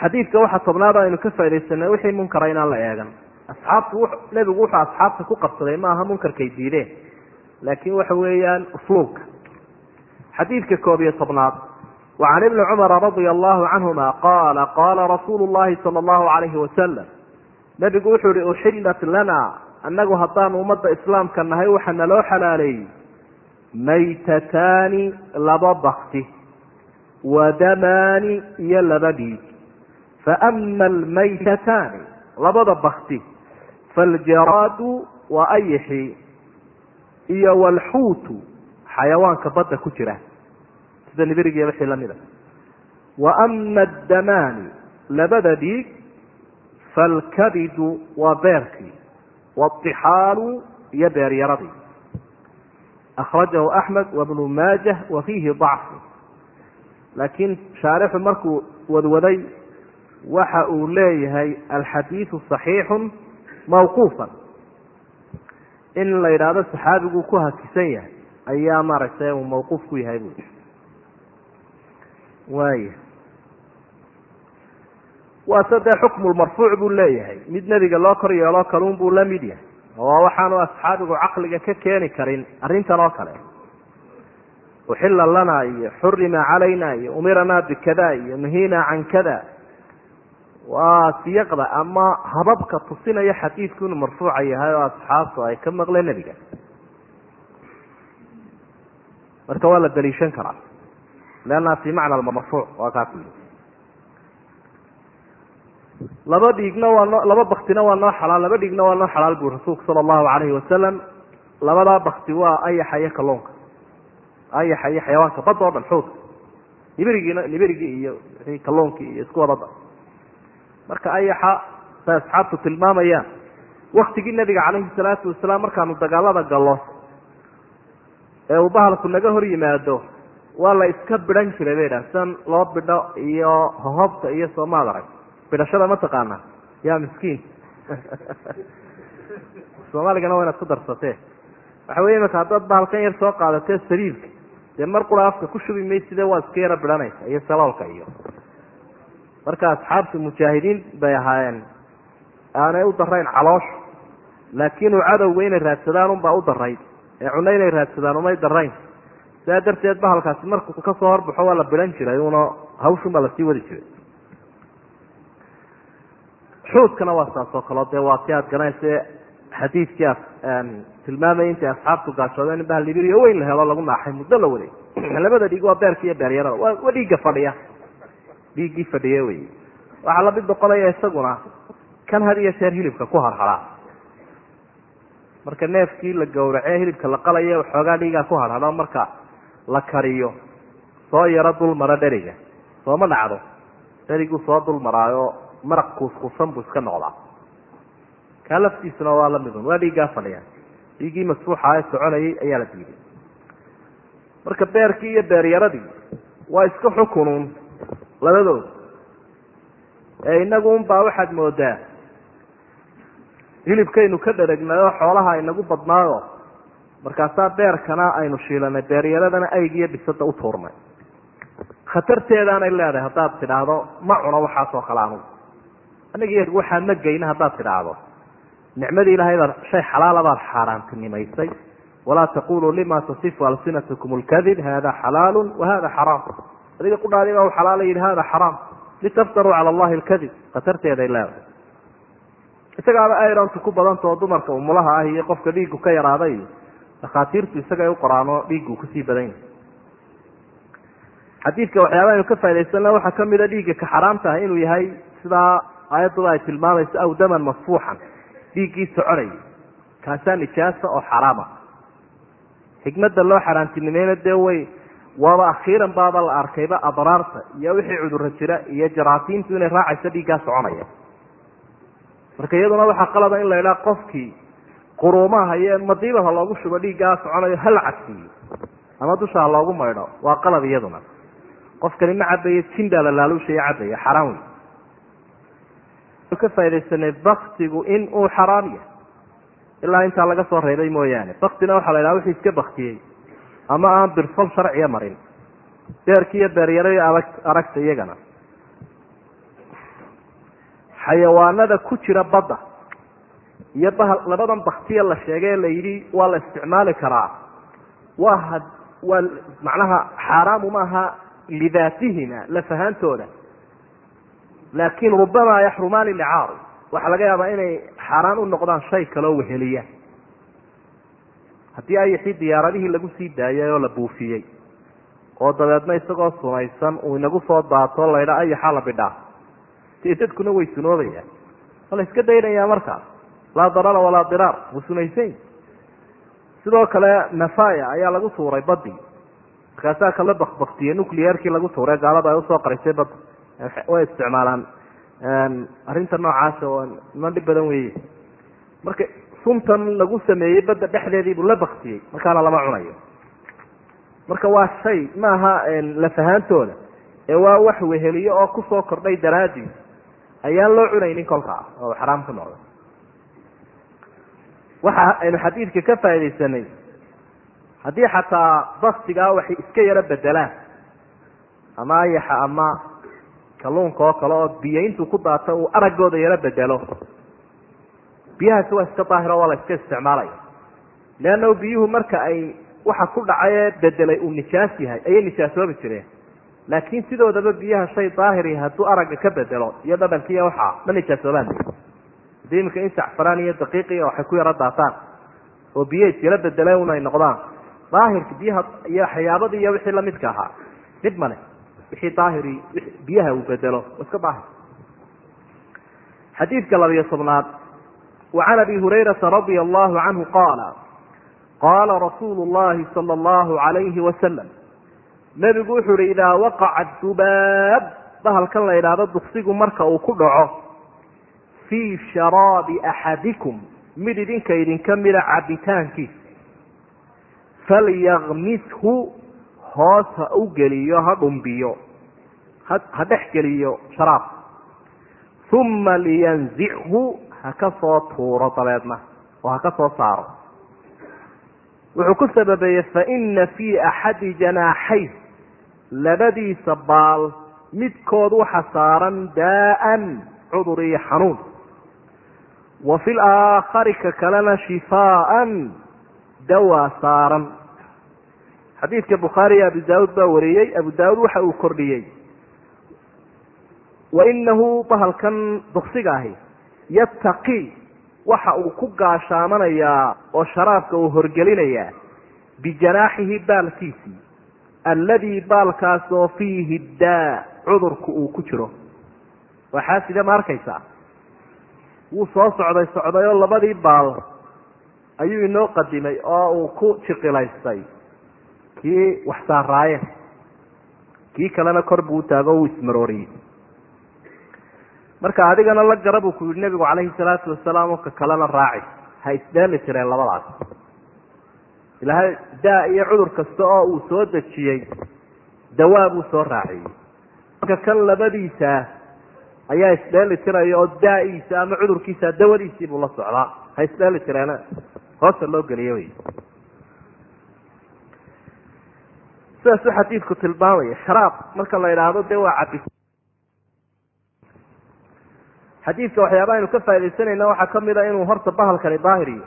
xadiidka waxaa tobnaad aynu ka faa'idaysanay wixii munkara inaan la eegan. Asxaabtu nebigu wuxuu asxaabta ku qabsaday maaha munkarkay diideen. Laakiin waxa weeyaan usluubka xadiidka koob iyo tobnaad. Wa can ibni cumara radia allahu canhuma qaala qaala rasuulu llahi sala allahu calayhi wasalam nebigu wuxuu ihi uxillat lana annagu haddaanu ummadda islaamka nahay waxaa naloo xalaaleeyey maytataani laba bakti wa damaani iyo laba dhiig faama almaytataani labada bakti faljaraadu waa ayixi iyo walxuutu xayawaanka badda ku jira sida liberigiiyo wixii lamida wa ama addamaani labada dhiig falkabidu waa beerkii waatixaalu iyo beeryaradii akhrajahu axmed wabnu maajah wa fiihi dacfu laakiin shaarixu markuu wadwaday waxa uu leeyahay alxadiidu صaxiixu mawquufan in la yidhaahdo saxaabigu ku hakisan yahay ayaa maaragtay uu mawquuf ku yahay bu waaya waase dee xukmu marfuuc buu leeyahay mid nebiga loo kor yeeloo kaluun buu la mid yahay oo waxaanu asxaabigu caqliga ka keeni karin arrintan oo kale. Uxila lana iyo xurima calayna iyo umiranaa bikada iyo nuhiina can kada waa siyaqda ama hababka tusinaya xadiidku inuu marfuuca yahay oo asxaabtu ay ka maqleen nebiga. Marka waa la daliishan karaa leanna fi macna marfuuc waa kaa yii laba dhiigna waa noo laba baktina waa noo xalaal laba dhiigna waa noo xalaal bui rasuulku sala allahu calayhi wasalam labadaa bakti waa ayaxa iyo kalluunka xayawaanka badda o dhan xoogka niberigiina niberigii iyo kalluunkii iyo isku waddada. Marka ayaxa say asxaabtu tilmaamayaan waktigii nabiga calayhi salaatu wasalaam markaanu dagaalada gallo ee uu bahalku naga hor yimaado waa la iska bidhan jiray bay dhaha sidan loo bidho iyo hohobta iyo soomaad arag bidhashada ma taqaanaa yaa miskiin. Soomaaligana waa inaad ku darsatee waxa wey imika haddaad bahalkan yar soo qaadatee sariirka dee mar qura afka ku shubi mayside waa iska yaro bidhanaysa iyo saloolka iyo. Marka asxaabtu mujaahidiin bay ahaayeen aanay u darayn caloosha laakiin uu cadowga inay raadsadaan unbaa u darayd ee cunno inay raadsadaan umay darayn sidaa darteed bahalkaasi markuu ka soo horbaxo waa la bilan jiray una hawshun baa la sii wadi jiray xuudkana waa saas oo kaleo dee waa si aad garanaysa xadiidkii tilmaamaya intay asxaabtu gaashoodeen in bahal libiriyo weyn la helo lagu naaxay muddo la waday. [CLEARS THROAT] Labada dhiig waa beerka iyo beeryarada. Waa dhiigga fadhiya. Dhiiggii fadhiye wey. Waxaa la mid noqonaya isaguna kan had iyo jeer hilibka ku harharaa. Marka neefkii la gowrace hilibka la qalayo waxoogaa dhiigaa ku harhadho marka la kariyo soo yaro dul maro dheriga sooma dhacdo dheriguu soo dul maraayo maraq kuuskuusan buu iska noqdaa. Kaa laftiisuna waa lamidun waa dhiiggaa fadhiya. Dhiiggii masfuuxa ee soconayay ayaa la diiday marka beerkii iyo beeryaradii waa iska xukunuun labadooda ee inagu unbaa waxaad moodaa hilibkaynu ka dharegnayoo xoolaha inagu badnaayo markaasaa beerkana aynu shiilanay beeryaradana aygiyo bisada u tuurnay. Khatarteedaanay leedahay haddaad tidhaahdo ma cuno waxaasoo kale anugu aniga waxaa ma geyna haddaad tidhaahdo. Nicmadii ilahay baad shay xalaala baad xaaraantinimaysay. Walaa taquluu lima tasifu alsinatkum lkadib hada xalaalu wahada xaraam. Adiga qudhaadiba u xalaala yidhi hada xaraam. Litaftaruu cala allahi lkadib khatarteeday leedahay. Isagaaba irontu ku badantao dumarka umulaha ah iyo qofka dhiigu ka yaraaday dhakhaatiirtu isagay u qoraano dhiigu ku sii badan yahay xadiidka waxyaaba aynu ka faaidaysana waxaa kamida dhiigga ka xaraamta ah inuu yahay sidaa aayadduba ay tilmaamayso aw daman masfuuxan. Dhiiggii soconayay kaasaa nijaasa oo xaraama? Xikmadda loo xaaraantinimayna dee way waaba akhiiran baaba la arkayba adraarta iyo wixii cudurro jira iyo jaraasiintu inay raacayso dhiiggaa soconaya marka iyaduna waxaa qalaba in la idhaha qofkii quruumaha iyo madiibad ha loogu shubo dhiiggaa soconayo hala cadsiiyo ama dusha ha loogu maydho waa qalab iyaduna. Qofkani ma cabayo jindaa la laaluushaya cabaya xaraam wey ka faa'idaysanay baktigu in uu xaraam yahay. Ilaa intaa laga soo reebay mooyaane. Baktina waxaa la idhaha wixii iska baktiyey ama aan birfal sharciya marin. Beerki iyo beeryaro adag aragta iyagana. Xayawaanada ku jira badda. Iyo bahal labadan baktiya la sheegay la yidhi waa la isticmaali karaa. Waa ha waa macnaha xaaraamu maaha lidaatihima lafahaantooda laakin rubamaa yaxrumaani licaari waxaa laga yaabaa inay xaaraan u noqdaan shay kaloo weheliya. Haddii ayaxii diyaaradihii lagu sii daayay oo la buufiyey oo dabeedna isagoo sunaysan uu inagu soo daato laydha ayaxaa la bidhaa? Dee dadkuna way sunoobayaan. Waa la iska daynayaa markaa? Laa darara walaa diraar wuu sunaysan sidoo kale nafaya ayaa lagu tuuray badii markaasaa kala bakbaktiyey nuclearkii lagu tuuray gaalada ay u soo qarisay badda way isticmaalaan. Arrinta noocaasa oo ma dhib badan weeye. Marka suntan lagu sameeyey badda dhexdeedii buu la baktiyey. Markaana lama cunayo. Marka waa shay maaha lafahaantooda ee waa wax weheliyo oo ku soo kordhay daraadii ayaan loo cunaynin kolkaa oo xaraam ku noqday waxa aynu xadiidka ka faaidaysanay haddii xataa baktigaa waxay iska yaro bedelaan ama ayaxa ama kalluunka oo kale oo biyo intuu ku daato uu araggooda yaro bedelo. Biyahaasi waa iska daahiro waa la iska isticmaalaya leannahu biyuhu marka ay waxa ku dhacay ee bedelay uu nijaas yahay ayay nijaasoobi jireen. Laakiin sidoodaba biyaha shay daahiri hadduu aragga ka bedelo iyo dhadhankiiyo waxaa ma nijaasoobaan haddii iminka in sacfaraan iyo daqiiqiya waxay ku yaro daataan oo biyo isyaro bedeleen un ay noqdaan. Daahirka biyaha iyo waxyaabadii iyo wixii lamidka ahaa mid male wixii daahiri biyaha uu bedelo iska daahir xadiidka labiyo tobnaad wacan abi hurayrata radia allahu canhu qaala qaala rasuulu llahi sala allahu alayhi wasalam nebigu wuxuu uhi idaa waqaca dubaab bahalkan la idhaahdo duksigu marka uu ku dhaco fii sharaabi axadikum mid idinka idinka mida cabitaankiisa falyakmishu hoos ha u geliyo ha dhumbiyo ha dhex geliyo sharaab. Uma liyanzichu ha ka soo tuuro dabeedna oo ha ka soo saaro. Wuxuu ku sababeeyey faina fii axadi janaaxay labadiisa baal midkood waxa saaran daa'an cudur iyo xanuun. Wa fi laakhari ka kalena shifaaan dawaa saaran. Xadiidka bukhaari iyo abu daawuud baa wariyey. Abu daawuud waxa uu kordhiyey wa inahu bahalkan duksiga ahi yattaqi waxa uu ku gaashaamanayaa oo sharaabka uu horgelinayaa bijanaaxihi baalkiisii alladii baalkaasoo fiihi daa cudurku uu ku jiro waa xaaside ma arkaysaa wuu soo socday socday oo labadii baal ayuu inoo qadimay oo uu ku jiqilaystay kii wax saaraaye kii kalena kor buu utaago uu ismarooriyey marka adigana la gara buu ku yihi nebigu calayhi salaatu wasalaam oo ka kalena raaci. Ha isdheeli tireen labadaas. Ilaahay daa iyo cudur kasta oo uu soo dejiyey dawaa buu soo raaciyey. Marka kan labadiisa ayaa isdheeli tiraya oo daa-iisa ama cudurkiisa dawadiisii buu la socdaa ha isdheeli tireena. Hoosta loo geliyo wey. Sidaasuu xadiidku tilmaamaya sharaab marka la idhaahdo dee waa cabi xadiidka waxyaaba aynu ka faa'idaysanayna waxaa ka mid a inuu horta bahalkani daahiriyo.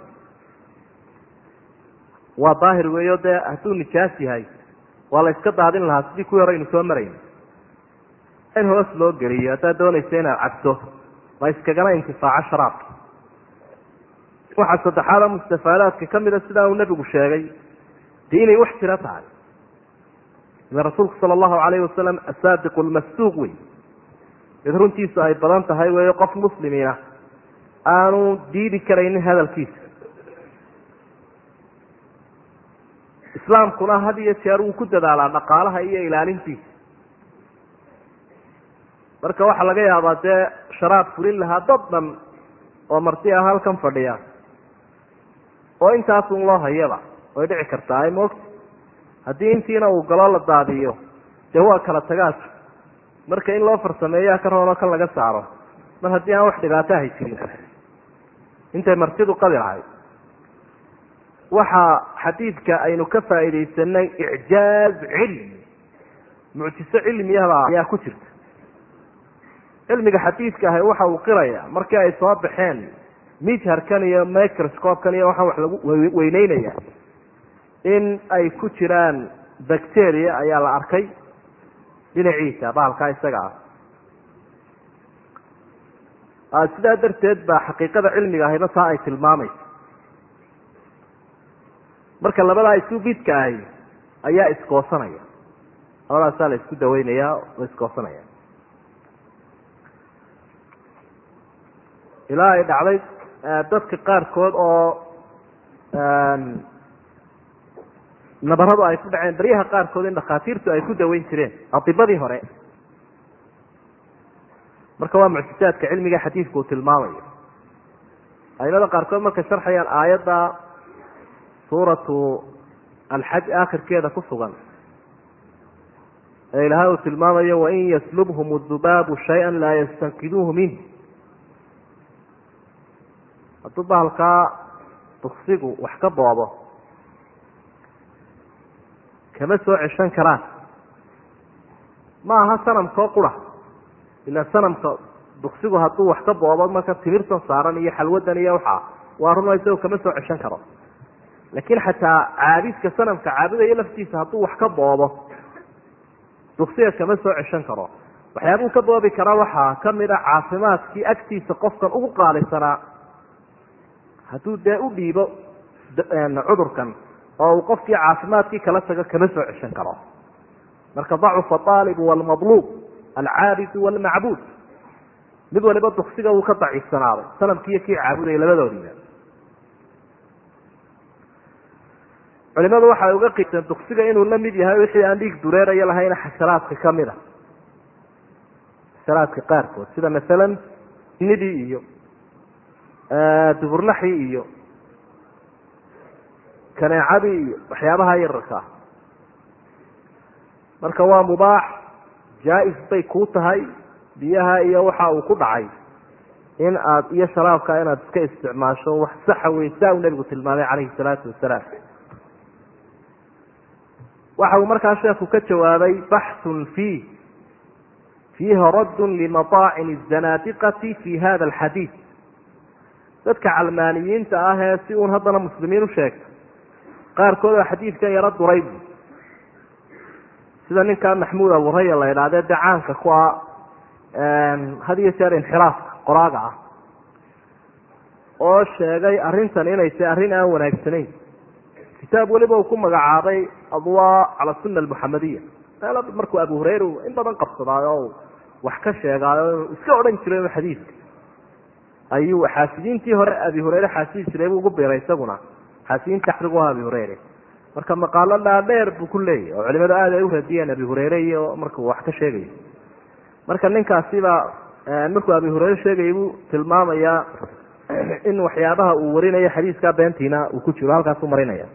Waa daahir weeyo dee hadduu nijaas yahay waa la iska daadin lahaa sidii kuwii hore aynu soo marayn. In hoos loo geliyo haddaad doonaysa inaad cabto la iskagana intifaaco sharaabka waxaa saddexaada mustafaadaadka kamida sidaa uu nebigu sheegay dee inay wax jiro tahay. Ila rasuulku sala allahu calayhi wasalam asaadiqu lmasduuq wey mid runtiisu ay badan tahay weeyo qof muslimiina aanu diidi karaynin hadalkiisa islaamkuna had iyo jeer wuu ku dadaalaa dhaqaalaha iyo ilaalintiisa marka waxaa laga yaabaa dee sharaab fulin lahaa dad dhan oo marti ah halkan fadhiya. Oo intaasun loo hayaba way dhici kartaa ay moogta. Haddii intiina uu galo la daadiyo dee waa kala tagaas marka in loo farsameeyaa ka roonoo kan laga saaro. Mar haddii aan wax dhibaato ahay jirin intay martidu qabi lahayd. Waxaa xadiidka aynu ka faa'iidaysanay icjaaz cilmi. Mucjiso cilmiyaba ayaa ku jirta. Cilmiga xadiidka ahi waxa uu qiraya markii ay soo baxeen mijharkan iyo microscopekan iyo waxaan wax lagu weyneynaya in ay ku jiraan bacteria ayaa la arkay dhinaciisa bahalkaa isaga ah. Sidaa darteed baa xaqiiqada cilmiga ahiba taa ay tilmaamaysa. Marka labadaa isu bidka ahi ayaa iskoosanaya labadaasaa la isku daweynaya oo iskoosanaya ilaa ay dhacday dadka qaarkood oo nabaradu ay ku dhaceen baryaha qaarkood in dhakhaatiirtu ay ku daweyn jireen adibadii hore. Marka waa mucjisaadka cilmiga xadiidku uu tilmaamayo. Aimada qaarkood markay sharxayaan aayadda suuratu alxaj aakhirkeeda ku sugan ee ilaahay uu tilmaamayo wain yaslubhum dubaabu shaya laa yastankiduuhu minh hadduu bahalkaa duksigu wax ka boobo kama soo ceshan karaan. Ma aha sanamkoo qura ila sanamka duksigu hadduu wax ka boobo marka timirtan saaran iyo xalwadan iyo waxaa waa runa isago kama soo ceshan karo. Laakiin xataa caabidka sanamka caabudayo laftiisa hadduu wax ka boobo duksiga kama soo ceshan karo. Waxyaabuu ka boobi kara waxaa ka mid a caafimaadkii agtiisa qofkan ugu qaalisanaa. Hadduu dee u dhiibo cudurkan oo uu qofkii caafimaadkii kala tago kama soo ceshan karo. Marka dacufa aalibu walmadluub alcaabidu walmacbuud mid waliba duksiga wuu ka daciifsanaaday sanamkiiyo kii caabudaya labadoodiiba. Culimadu waxay uga qiiseen duksiga inuu la mid yahay wixii aan dhiig dureeraya lahayna xasharaadka ka mid a. Xasharaadka qaarkood sida masalan nidii iyo duburlaxii iyo kaneecadii iyo waxyaabaha yararkaa marka waa mubaax jaa-is bay kuu tahay biyaha iyo waxa uu ku dhacay. In aad iyo sharaabka inaad iska isticmaasho wax saxa ah wey saa uu nebigu tilmaamay calayhi salaatu wasalaam. Waxa uu markaa sheekhu ka jawaabay baxthun fiih fiiha raddun limadaacin azanaadiqati fi hada alxadiid dadka calmaaniyiinta ah ee si uun haddana muslimiin u sheegta qaarkood oo xadiidkan yaro duraybu sida ninkaa maxmuud aburaya la idhahdee dee caanka ku ah had iyo jeer inxiraafka qoraaga ah oo sheegay arrintan inay tahay arrin aan wanaagsanayn. Kitaab weliba uu ku magacaabay adwaa cala sunna almuxamadiya meel markuu abu hureyra in badan qabsadaayo o wax ka sheegaayo iska odhan jiray xadiidka. Ayuu xaasidiintii hore abi hureyre xaasidi jiray buu ugu biray isaguna xaasidiinta axrigu aha abi hureyre marka maqaalo dhaadheer buu ku leeyahy oo culimadu aad ay u radiyeen abi hureyre iyo markuu wax ka sheegayo marka ninkaasiba markuu abi hureyre sheegayay buu tilmaamayaa in waxyaabaha uu warinayo xadiiska beentiina uu ku jiro halkaasuu marinaya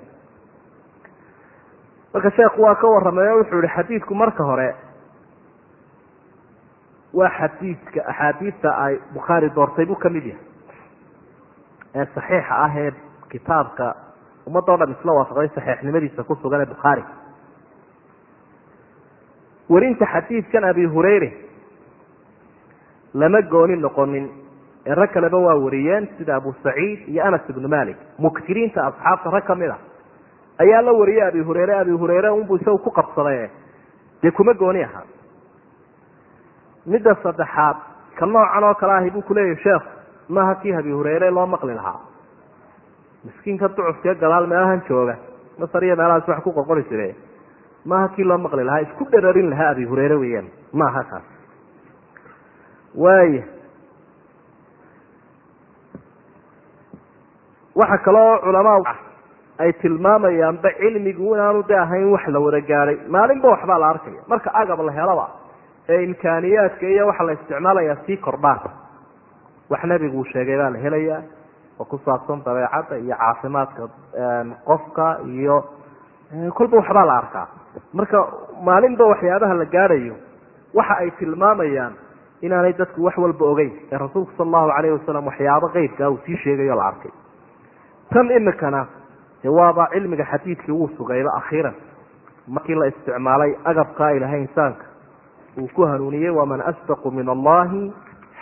marka sheekhu waa ka warramay oo wuxuu yihi xadiidku marka hore waa xadiidka axaadiidta ay bukhaari doortay buu ka mid yahay ee saxiixa ah ee kitaabka ummadda o dhan isla waafaqday saxiixnimadiisa ku sugan ee bukhaari werinta xadiidkan abi hureyre lama gooni noqonin ee rag kaleba waa wariyeen sida abu saciid iyo anas ibnu malik muktiriinta asxaabta rag ka mid a ayaa la wariyay abi hureyre abi hureyre unbuu isagu ku qabsaday dee kuma gooni aha midda saddexaad ka noocan oo kale ahi buu kuleeyahy sheekh maaha kii abi hureyre loo maqli lahaa miskiinka ducufkee gadaal meelahan jooga. Masar iyo meelahaas wax ku qoqori jire maaha kii loo maqli lahaa isku dherarin lahaa abi hureyre weeyaan. Maaha kaas waaya waxa kaloo culamaa ay tilmaamayaanba cilmigu inaanu de ahayn wax la wada gaadhay maalinba waxbaa la arkaya. Marka agab la helaba ee imkaaniyaadka iyo waxa la isticmaalaya sii kordhaan wax nebigu uu sheegay baa la helayaa oo ku saabsan dabeecadda iyo caafimaadka qofka iyo kolba waxbaa la arkaa. Marka maalinba waxyaabaha la gaadhayo waxa ay tilmaamayaan inaanay dadku wax walba ogeyn. Ee rasuulku sala allahu calayhi wasalam waxyaabo qeybkaa uu sii sheegayo la arkay. Tan imikana de waaba cilmiga xadiidkii wuu sugayba akhiiran. Markii la isticmaalay agabkaa ilahay insaanka uu ku hanuuniyey waman asdaqu min allahi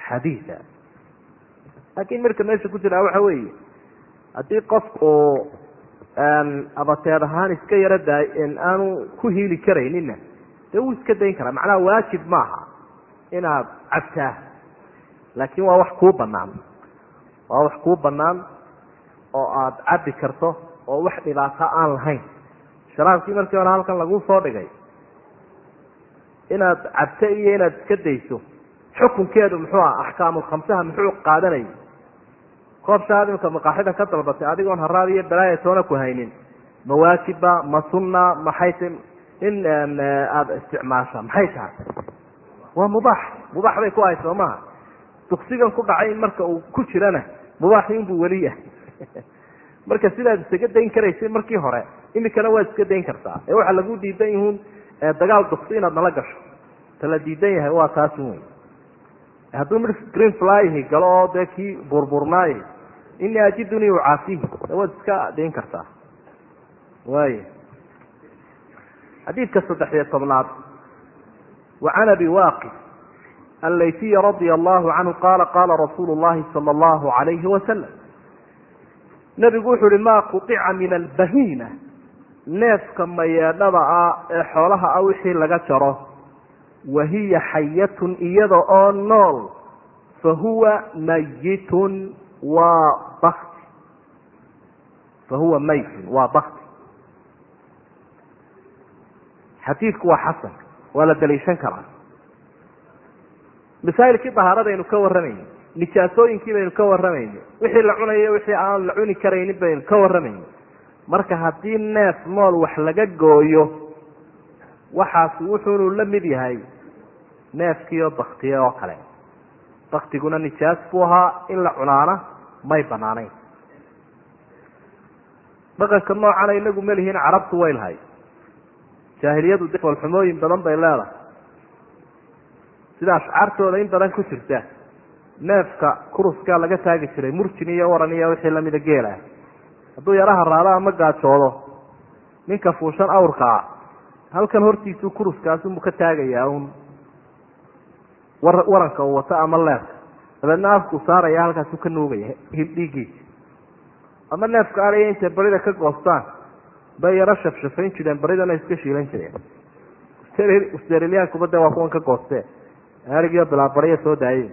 xadiida laakiin marka meesha ku jiraa waxa weeye haddii qofku abateed ahaan iska yaro daay aanu ku hiili karaynina dee wuu iska dayn karaa. Macnaha waajib maaha inaad cabtaa. Laakiin waa wax kuu banaan waa wax kuu banaan oo aada cabbi karto oo wax dhibaato aan lahayn. Sharaabkii markii hore halkan lagu soo dhigay inaad cabto iyo inaad iska dayso xukunkeedu muxuu ah axkaamulkhamsaha muxuu qaadanayay koob shaad imika maqaaxida ka dalbatay adigoon haraad iyo balaaya toona ku haynin. Ma waajiba ma sunna maxay t in aada isticmaasha maxay tahay? Waa mubaax. Mubaax bay ku ahay soo maha duksigan ku dhacay marka uu ku jirana mubaaxi inbuu weli yahay. [LAUGHS] Marka sidaad isaga dayn karaysay markii hore imikana waad iska dayn kartaa. Ee waxaa lagu diidan yihuun dagaal duksi inaad nala gasho. Ta la diidan yahay waa taasin wey hadduu mid green flyhi galo oo dee kii burburnaaye inii ajidunii ucaafihi de waad iska dayn kartaa. Waaya xadiidka saddex iyo tobnaad. Wa can abi waaqi allayfiy radia allahu canhu qaala qaala rasuulu llahi sala allahu alayhi wasalam nebigu wuxuu uhi maa quطica min albahiina neefka mayeedhada ah ee xoolaha ah wixii laga jaro wahiya xayatun iyada oo nool fa huwa mayitun waa bakti fa huwa maytun waa bakti xadiidku waa xasan waa la daliishan karaa. Masaa'ilkii dahaaradaynu ka warramayna nijaasooyinkii baynu ka warramayna wixii la cunayo wixii aan la cuni karaynin baynu ka warramayna marka haddii neef nool wax laga gooyo waxaasi wuxuunu la mid yahay neefkiioo baktiye oo kale. Baktiguna nijaas buu ahaa in la cunaana may banaanayn dhaqanka noocana inagu malihiin carabtu way lahay. Jaahiliyadu de foolxumooyin badan bay leedahay. Sida ashcaartooda in badan ku jirta neefka kuruskaa laga taagi jiray murjin iyo waran iyo wixii lamida geelah hadduu yaraha raado ama gaajoodo ninka fuushan awrkaa halkan hortiisuu kuruskaasunbu ka taagayaa un war waranka uu wato ama leefka. Dabeedna afkuu saaraya halkaasuu ka nuugaya dhiiggiisa ama neefka ariya intay barida ka goostaan bay yaro shafshafayn jireen baridana iska shiilan jireen. Australiyaankuba de waa kuwan ka gooste arigiyo bilaabariya soo daayey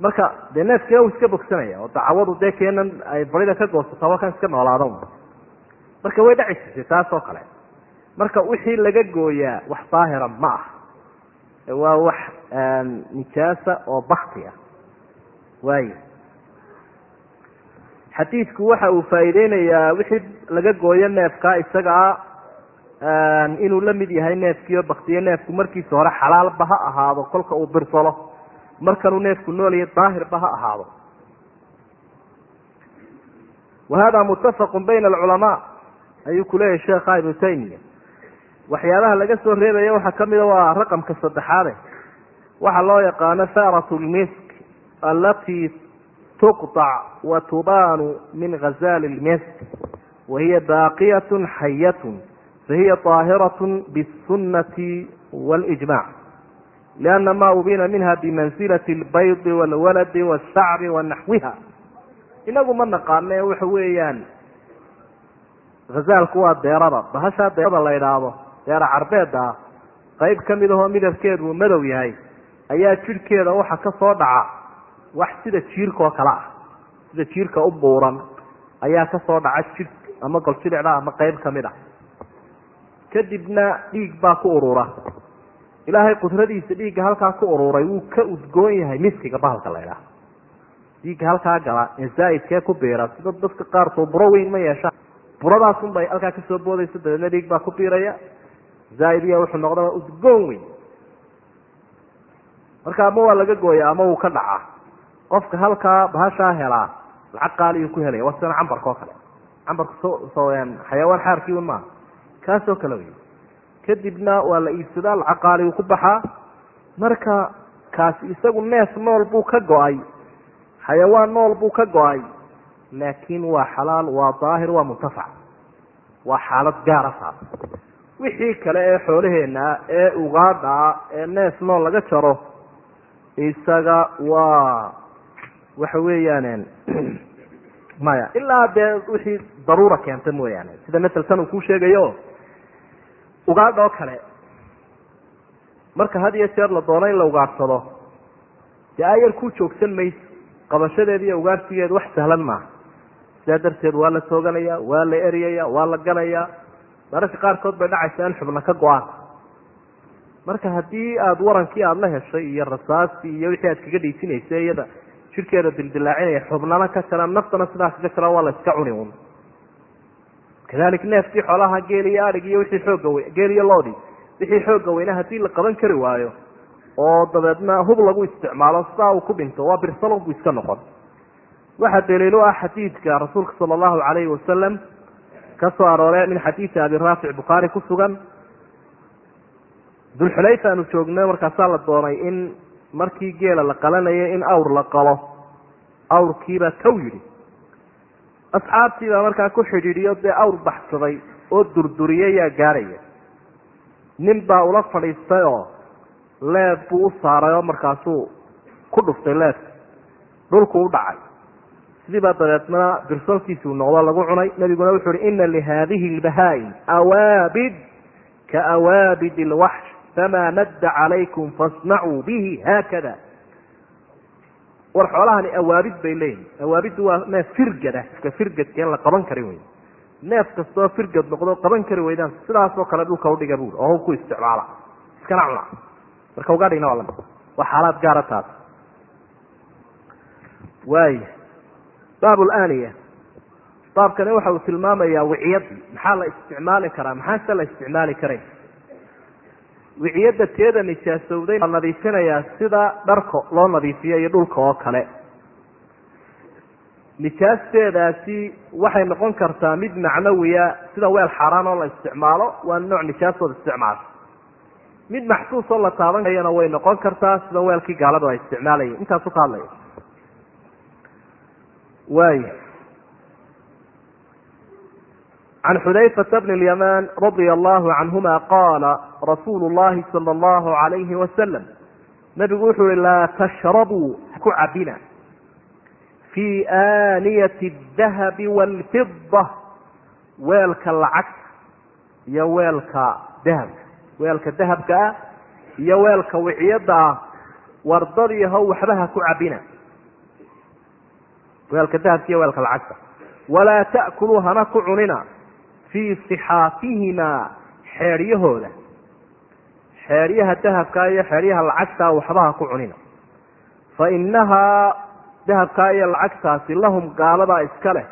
marka dee neefkina uu iska bogsanaya oo dacwadu dee keenan ay barida ka goosato waa kan iska noolaada marka way dhaci taas oo kale marka wixii laga gooyaa wax daahira ma ah. Waa wax nijaasa oo bakti ah. Waayo. Xadiidku waxa uu faa'iideynayaa wixii laga gooyo neefka isagaa inuu la mid yahay neefkiio baktiyo neefku markiisa hore xalaalba ha ahaado kolka uu birsalo markanuu neefku noolyahay daahirba ha ahaado. Wa hada muttafaqu bayna alculamaa ayuu ku leeyahay sheekha ibnu taymiya waxyaabaha laga soo reebaya waxaa kamida waa raqamka saddexaade waxaa loo yaqaano farat lmisk alatii tuqطac wa tubaanu min ghazaali lmisk wahiya baaqiyat xayat fahiya طaahiraة bالsunati wاlijmac liana ma ubina minha bimansilati اlbaydi wاlwaladi wاshacri wanaxwiha inagu ma naqaane waxa weeyaan hazaalku waa deerada bahashaa deerada la idhaahdo deera carbeeda qayb ka mid ahoo midabkeedu uu madow yahay ayaa jidhkeeda waxa ka soo dhaca wax sida jiirka oo kale ah sida jiirka u buuran ayaa ka soo dhaca jidh ama goljidhicda ama qayb ka mid ah. Kadibna dhiig baa ku urura. Ilaahay qudradiisa dhiigga halkaa ku ururay wuu ka udgoon yahay miskiga bahalka la idhaahdo dhiigga halkaa gala ee zaaidkee ku biira sida dadka qaarkood buro weyn ma yeeshaan buradaasun bay halkaa ka soo boodaysa dabeedna dhiig baa ku biiraya zaaid iya wuxuu noqdaa udgoon weyn. Marka ama waa laga gooya ama wuu ka dhacaa qofka halkaa bahashaa helaa lacag qaaliyu ku helaya. Waa sidana cambarka oo kale. Cambarka xayawaan xaarkii un maaha kaasoo kale wey kadibna waa la iibsadaa lacag qaaliyu ku baxaa. Marka kaasi isagu neef nool buu ka go'ay. Xayawaan nool buu ka go'ay. Laakiin waa xalaal waa daahir waa muntafac. Waa xaalad gaara taas wixii kale ee xoolaheena ee ugaadha ee neef nool laga jaro isaga waa waxa weeyaan [CLEARS THROAT] maya ilaa dee wixii daruura keenta mooyaane. Sida maselkan uu ku sheegayo ugaadha oo kale marka had iyo jeer la doono in la ugaadhsado dee ayar ku joogsan mayso qabashadeeda iyo ugaadhsigeedu wax sahlan maaha. Sidaa darteed waa la tooganaya waa la eryaya waa la ganaya mararka qaarkood bay dhacaysa in xubna ka go'aan marka haddii aada warankii aada la heshay iyo rasaastii iyo wixii aad kaga dhiijinaysa iyada jidhkeeda dildilaacinaya xubnana ka jaran naftana sidaa kaga jaran waa la iska cuni un. Kadalik neefkii xoolaha geel iyo adhig iyo wixii xooga we geel iyo loodi wixii xooga weyna haddii la qaban kari waayo oo dabeedna hub lagu isticmaalo sidaa uu ku dhinto waa birsalo buu iska noqon. Waxaa daliil u ah xadiidka rasuulka sala allahu calayhi wasalam ka soo aroore min xadiidi abi raafic bukhaari ku sugan. Dulxulayfa aanu joogna markaasaa la doonay in markii geela la qalanayay in awr la qalo. Awrkiibaa kow yidhi. Asxaabtii baa markaa ku xidhiidhiyo dee awr baxsaday oo durduriyay yaa gaarhaya nin baa ula fadhiistay oo leeb buu u saaray oo markaasuu ku dhuftay leebka dhulku u dhacay sidii baa dabeedna birsolkiisuu noqdo lagu cunay. Nabiguna wuxu uhi ina lihaadihi lbahaa'im awaabid ka awaabid ilwaxsh famaa nadda calaykum fasnacuu bihi haakada. War xoolahani awaabid bay leeyihiin awaabiddu waa neef firgada iska firgadka la qaban karin wey neef kastoo firgad noqdo qaban kari weydaan sidaasoo kale dhulka udhiga buur oo ku isticmaala. Iskana cuna marka ugaadhigna waa la mid waa xaalaad gaara taas. Waaya baab laniya baabkani waxa uu tilmaamayaa wiciyadii maxaa la isticmaali karaa? Maxaase la isticmaali karayn wiciyadda teeda nijaasowday la nadiifinayaa sida dharka loo nadiifiyo iyo dhulka oo kale. Nijaasteedaasi waxay noqon kartaa mid macnawiya sida weel xaaraan oo la isticmaalo waa nooc nijaasooda isticmaasha mid maxsuus oo la taaban way noqon kartaa sida weelkii gaaladu ay isticmaalayeen. Intaasu ka hadlaya waay can xudayfata bni lyamaan radia allahu canhuma qaala rasuulu llahi sala allahu alayhi wasalam nabigu wuxuu yihi laa tashrabuu ku cabina. Fii aaniyati adahabi waalfida weelka lacagta iyo weelka dahabka. Weelka dahabka ah iyo weelka wiciyada ah wardadii how waxbaha ku cabina weelka dahabka iyo weelka lacagta. Walaa ta'kuluu hana ku cunina fii sixaafihimaa xeedhyahooda xeedhyaha dahabkaa iyo xeedhyaha lacagtaa waxbaha ku cunina. Fa inahaa dahabkaa iyo lacagtaasi lahum gaaladaa iska leh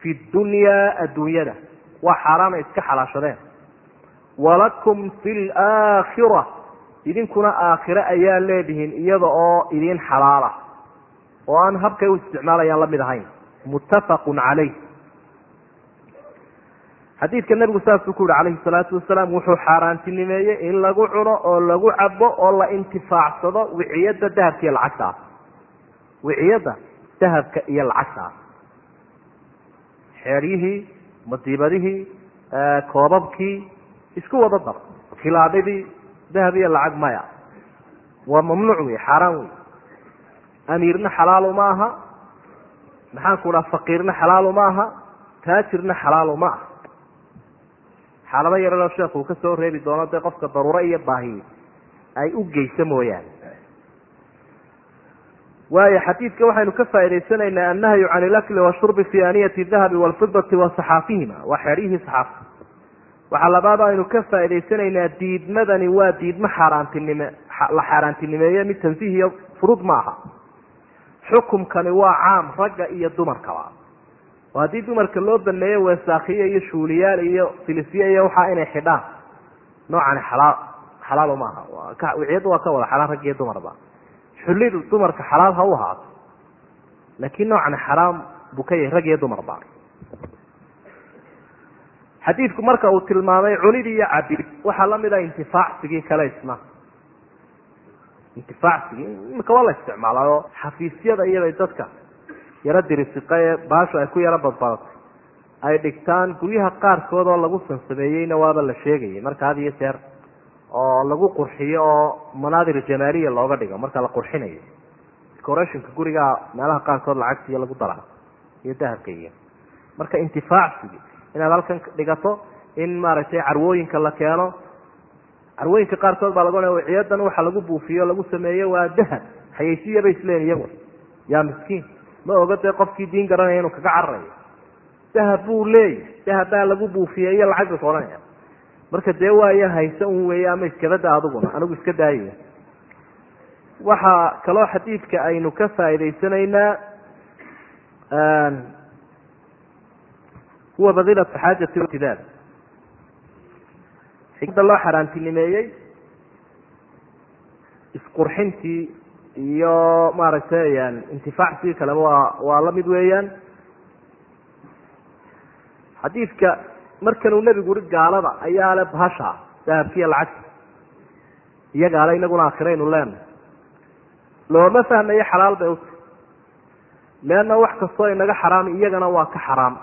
fi dunyaa adduunyada. Waa xaaraana iska xalaashadeen. Walakum fi laakhira idinkuna aakhire ayaa leedihiin iyada oo idin xalaala oo aan habkay u isticmaalayaan la mid ahayn. Muttafaqun calayh. Xadiidka nabigu saasuu ku yihi calayhi salaatu wasalaam wuxuu xaaraantinimeeyey in lagu cuno oo lagu cabo oo la intifaacsado wiciyada dahabka iyo lacagta. Ah wiciyada dahabka iyo lacagta. Ah xeeryihii madiibadihii koobabkii isku wada dar kilaadhidii dahab iyo lacag maya. Waa mamnuuc wey xaaraan wey amiirna xalaalu ma aha maxaanku dhaha faqiirna xalaalu ma aha taajirna xalaalu ma aha xaalado yararoo sheekhu uu ka reebi doono dee qofka daruuro iyo baahi ay u geyso mooyaane. Waayo xadiidka waxaynu ka faa'idaysanaynaa annahyu can ilakli washurbi fi aaniyati dahabi walfidati wa saxaafihima waa xeeryihii saxaafka waxaa labaad aynu ka faa'idaysanaynaa diidmadani waa diidmo xaaraantinime la xaaraantinimeeye mid tansiih iyo furud ma aha xukumkani waa caam ragga iyo dumarkaba oo haddii dumarka loo baneeyo weesaakiye iyo shuuliyaal iyo filisya iyo waxaa inay xidhaan noocani xalaal xalaalo maaha wiciyadda waa ka wada xalaal rag iyo dumarba xullidu dumarka xalaal ha u ahaato laakiin noocani xaraam buu ka yahay rag iyo dumarba xadiidku marka uu tilmaamay cunidii iyo cabid waxaa la mid a intifaacsigii kale isna intifaacsigii imika waa la isticmaalaa oo xafiisyada iyobay dadka yaro dirisiqa ee baashu ay ku yaro badbadatay ay dhigtaan guryaha qaarkood oo lagu sansameeyeyna waaba la sheegayay marka had iyo jeer oo lagu qurxiyo oo manaadir jamaaliya looga dhigo marka la qurxinayo decorationka guriga meelaha qaarkood lacagtiiyo lagu daraa iyo dahabka iyo marka intifaacsigi inaad halkan dhigato in maaragtay carwooyinka la keeno carwooyinka qaarkood baa lagu wiciyadan waxa lagu buufiyo lagu sameeye waa dahab xayeysiya bay isleeyiin iyagu. Yaa miskiin. Ma oga dee qofkii diin garanaya inuu kaga cararayo dahab buu leeyahy dahab baa lagu buufiyey iyo lacag bay ka odhanaya marka dee waayo hayse un weeye ama iskabada adiguna anigu iska daayo. Waxaa kaloo xadiidka aynu ka faa'idaysanaynaa huwa badilatu xaajati tidaad xigmada loo xaaraantinimeeyey isqurxintii iyo maaragtay intifaacsigii kaleba waa waa la mid weeyaan. Xadiidka markan uu nebigu uri gaalada ayaa le bahasha dahabkiiyo lacagta. Iyo gaalo inaguna akhiraynu leenahay looma fahmayo xalaal bay uta leanna wax kastoo inaga xaraam iyagana waa ka xaraam.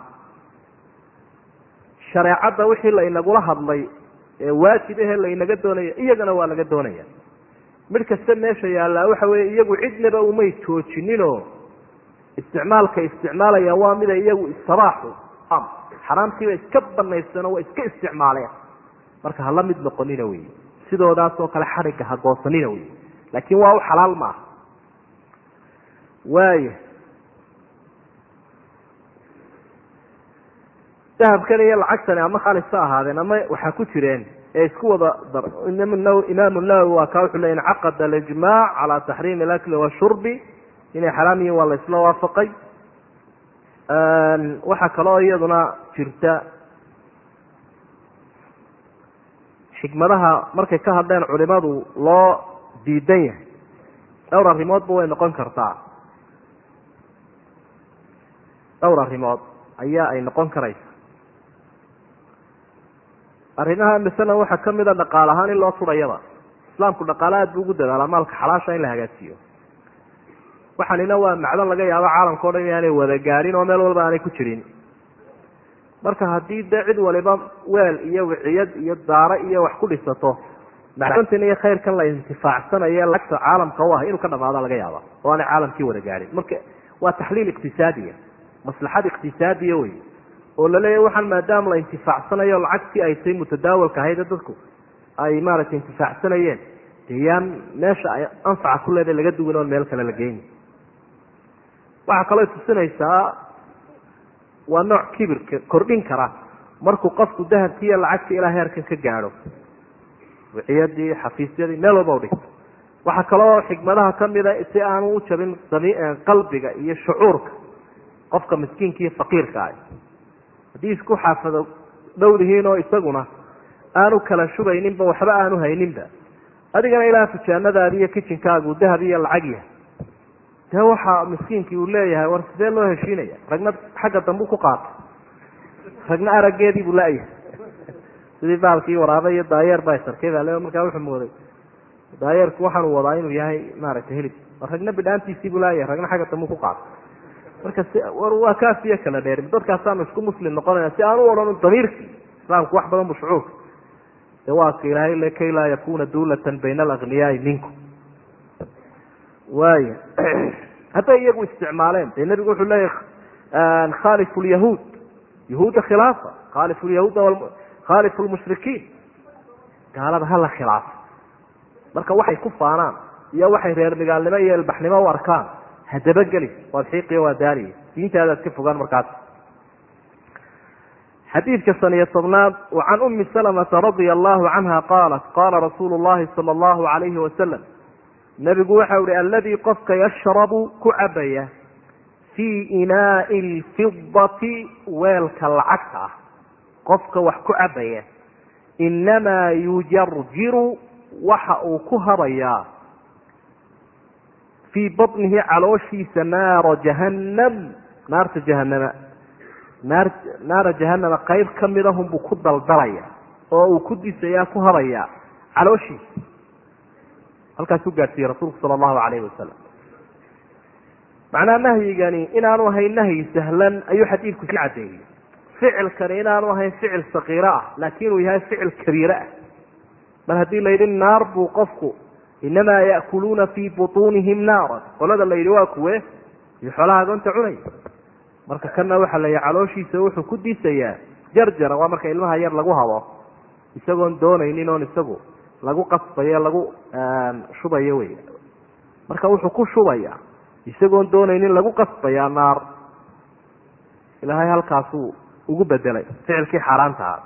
Shareecadda wixii la inagula hadlay ee waajib ahe laynaga doonaya iyagana waa laga doonaya. Mid kasta meesha yaallaa waxa weeye iyagu cidnaba umay joojinino. Isticmaalka isticmaalaya waa mida iyagu istabaaxu xaraamtiiba iska banaysano waa iska isticmaaleen marka hala mid noqonina wey sidoodaas oo kale xadhigga ha goosanina wey laakiin waa u xalaal ma aha waaya dahabkan iyo lacagtani ama khalis ha ahaadeen ama waxaa ku jireen ee isku wada imaamu nawowi waa kaa wuxuu le incaqada alijmaac calaa taxriimi alakli washurbi inay xaraam yihiin waa la isla waafaqay. Waxaa kaloo iyaduna jirta xikmadaha markay ka hadleen culimadu loo diidan yahay. Dhowr arrimoodba way noqon kartaa. Dhowr arrimood ayaa ay noqon karaysa arrimaha masalan waxaa ka mid a dhaqaal ahaan in loo turayaba islaamku dhaqaale aad bu ugu dadaala maalka xalaasha in la hagaajiyo waxaanina waa macdan laga yaabo caalamka o dhan inaanay wada gaadhin oo meel walba aanay ku jirin. Marka haddii dee cid waliba weel iyo wiciyad iyo daaro iyo wax ku dhisato macdantan iyo khayrkan la intifaacsanayo lacagta caalamka u ah inuu ka dhamaado laga yaaba oo aanay caalamkii wada gaadhin marka waa taxliil iqtisaadiya. Maslaxad iqtisaadiya wey oo laleeyahy waxaan maadaama la intifaacsanayo lacagtii ay tay mutadaawalka ahayd dadku ay maaragtay intifaacsanayeen dee yaan meesha ay anfaca ku leedahay laga duwan oon meel kale la geyni waxaa kaloo tusinaysaa waa nooc kibirka kordhin kara markuu qofku dahabkiiyo lacagta ilaa heerkan ka gaadho. Wiciyadii xafiisyadii meel walba u dhigto. Waxaa kaloo xikmadaha kamida si aanu u jabin qalbiga iyo shucuurka qofka miskiinka iyo faqiirka ah haddii isku xaafado dhowdihiin oo isaguna aanu kala shubayninba waxba aanu hayninba. Adigana ilaa fujaanadaadi iyo kitchenkaagu dahab iyo lacag yahay. Dee waxa miskiinkii uu leeyahay war sidee loo heshiinaya? Ragna xagga dambu ku qaatay ragna araggeedii buu la-yahay. Sidii baalkii waraabe iyo daayeer baa sarkay baa le markaa wuxuu mooday. Daayeerku waxaanu wadaa inuu yahay maaragtay hilib ragna bidhaantiisii buu laayahay ragna xagga dambu ku qaatay marka si war waa kaasiyo kala dheerin dadkaasaanu isku muslim noqonayna si aan u odhan damiirkii. Islaamku wax badan bu shucuurka de waa ka ilaahay le kay laa yakuna duulatan bayna alagniyaai minkum. Waaya [CLEARS THROAT] hadday iyagu isticmaaleen dee nebigu wuxuu leeyahy khalifu lyahuud yahuudda khilaafa khalifu lyahuuda khalifu lmushrikiin gaalada hala khilaafo. Marka waxay ku faanaan iyo waxay reer magaalnimo iyo ilbaxnimo u arkaan hadabageli waad xiiqiyo waa daaliya diintaadaad ka fogaan markaas. Xadiidka san iyo tobnaad can umi salamata radia allahu canha qaalat qaala rasuulu llahi sala allahu alayhi wasalam nebigu waxau ihi aladii qofka yashrabu ku cabaya fii inaai lfidati weelka lacagta ah qofka wax ku cabaya inamaa yujarjiru waxa uu ku habayaa fii baطnihi calooshiisa naara jahannam naarta jahanama naar naara jahanama qayb kamidahunbuu ku daldalaya oo uu ku disaya ku habaya calooshiisa halkaasuu gaadhsiiyey rasuulku sala allahu alayhi wasalam macnaha nahyigani inaanu ahayn nahyi sahlan ayuu xadiidku si cadeeyey ficilkani inaanu ahayn ficil sakiiro ah laakin uu yahay ficil kabiire ah mar haddii la yidhi naar buu qofku inamaa yaakuluuna fii butuunihim naaran qolada la yidhi waa kuwe iyo xoolaha agoonta cunaya marka kana waxaa la yihi calooshiisa wuxuu ku disayaa jarjara waa marka ilmaha yar lagu habo isagoon doonaynin oon isagu lagu qasbayo lagu shubayo wey marka wuxuu ku shubaya isagoon doonaynin lagu qasbaya naar ilaahay halkaasuu ugu bedelay ficilkii xaaraanta ahaa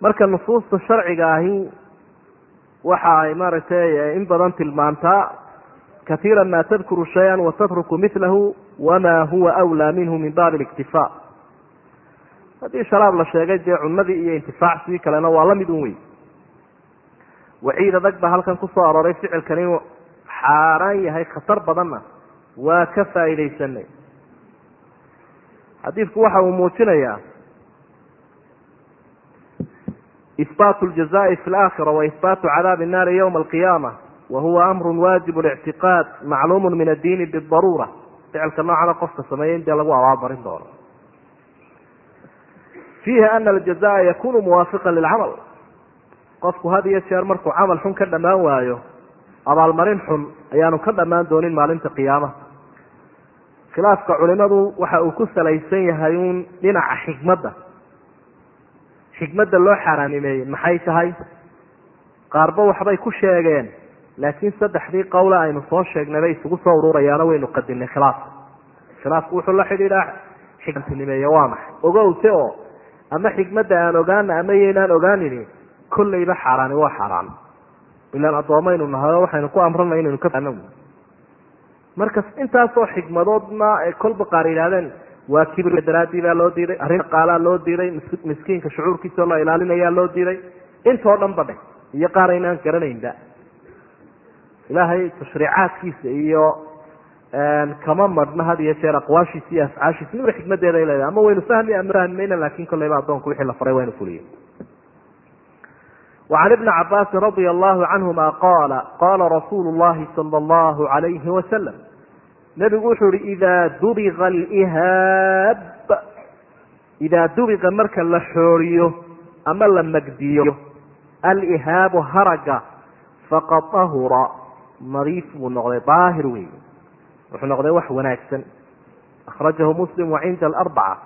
marka nusuusta sharciga ahi waxa ay maaragtay in badan tilmaantaa kaiira ma tadkuru shaya watatruku milahu wama huwa wlaa minhu min baabi اliktifaa haddii sharaab la sheegay dee cunadii iyo intifaacsigii kalena waa la mid un wey waciid adag baa halkan ku soo arooray ficilkan inuu xaaraan yahay khatar badanna. Waa ka faa'iidaysanay. Xadiidku waxa uu muujinayaa isbaat ljazai fi laakhira waisbaatu cadaabi nnaari ywma alqiyaama wahuwa amrun waajib ictiqaad macluumu min addiini bidaruura ficilka noocana qofka sameeyey in lagu abaabarin doono fiiha ana aljazaa yakunu muwaafiqan lilcamal qofku had iyo jeer markuu camal xun ka dhammaan waayo abaalmarin xun ayaanu ka dhammaan doonin maalinta qiyaamaha khilaafka culimadu waxa uu ku salaysan yahay uun dhinaca xikmadda xikmadda loo xaaraanimeeyey maxay tahay? Qaarba waxbay ku sheegeen laakiin saddexdii qowle aynu soo sheegnay bay isugu soo ururayaano waynu qadinay khilaafka khilaafku wuxuu la xidhiidhaa xikmanimeeye waa maxay? Ogowse oo ama xikmadda aan ogaana ama yaynaan ogaanini kollayba xaaraani waa xaaraan. Ilaan addoomaynu nahay oo waxaynu ku amranay inaynu ka marka intaasoo xikmadoodna kolba qaar yidhahdeen waa kibir daraadii baa loo diiday arrin qaalaa loo diiday miskiinka shucuurkiisao la ilaalinayaa loo diiday intoo dhan ba dheh iyo qaar aynaan garanaynba ilaahay tashriicaadkiisa iyo kama marhna had iyo jeer aqwaashiisa iyo afcaashiisa niba xikmadeeda ay leedahay ama waynu fahmi ama fahmayna lakin kolleyba addoonku wixii la faray waynu fuliye وعn بن cabاsi رضي الله عanهma qاla qala رasuul الlahi slى الlه عalyه وsلم nebigu wuxuu ihi idaa dubia lihaab idaa dubiqa marka la xooriyo ama la magdiyo alihaabu haraga faqad ahura nadiif buu noqday daahir wey wuxuu noqday wax wanaagsan. Akhrajahu muslim wa cinda alarbaca.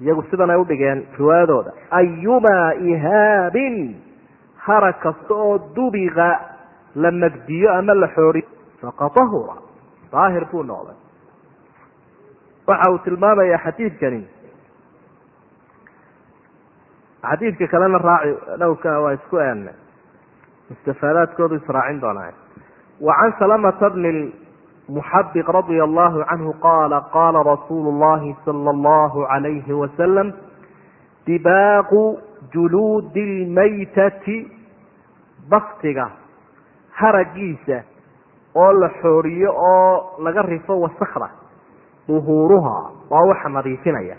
Iyagu sidan ay u dhigeen riwaayadooda. Ayumaa ihaabin harag kasta oo dubiqa la magdiyo ama la xooriyo faqad ahura daahir buu noqday. Waxa uu tilmaamaya xadiidkani. Xadiidka kalena raaci dhowrka waa isku en mustafaadaadkoodu israacin doonaa. Wacan salamata bni muxabiq radia allahu canhu qaala qaala rasuulu llahi sala allahu alayhi wasalam dibaaqu juluudi lmaytati baktiga haragiisa oo la xooriyo oo laga rifo wasakda duhuuruha waa waxa nadiifinaya.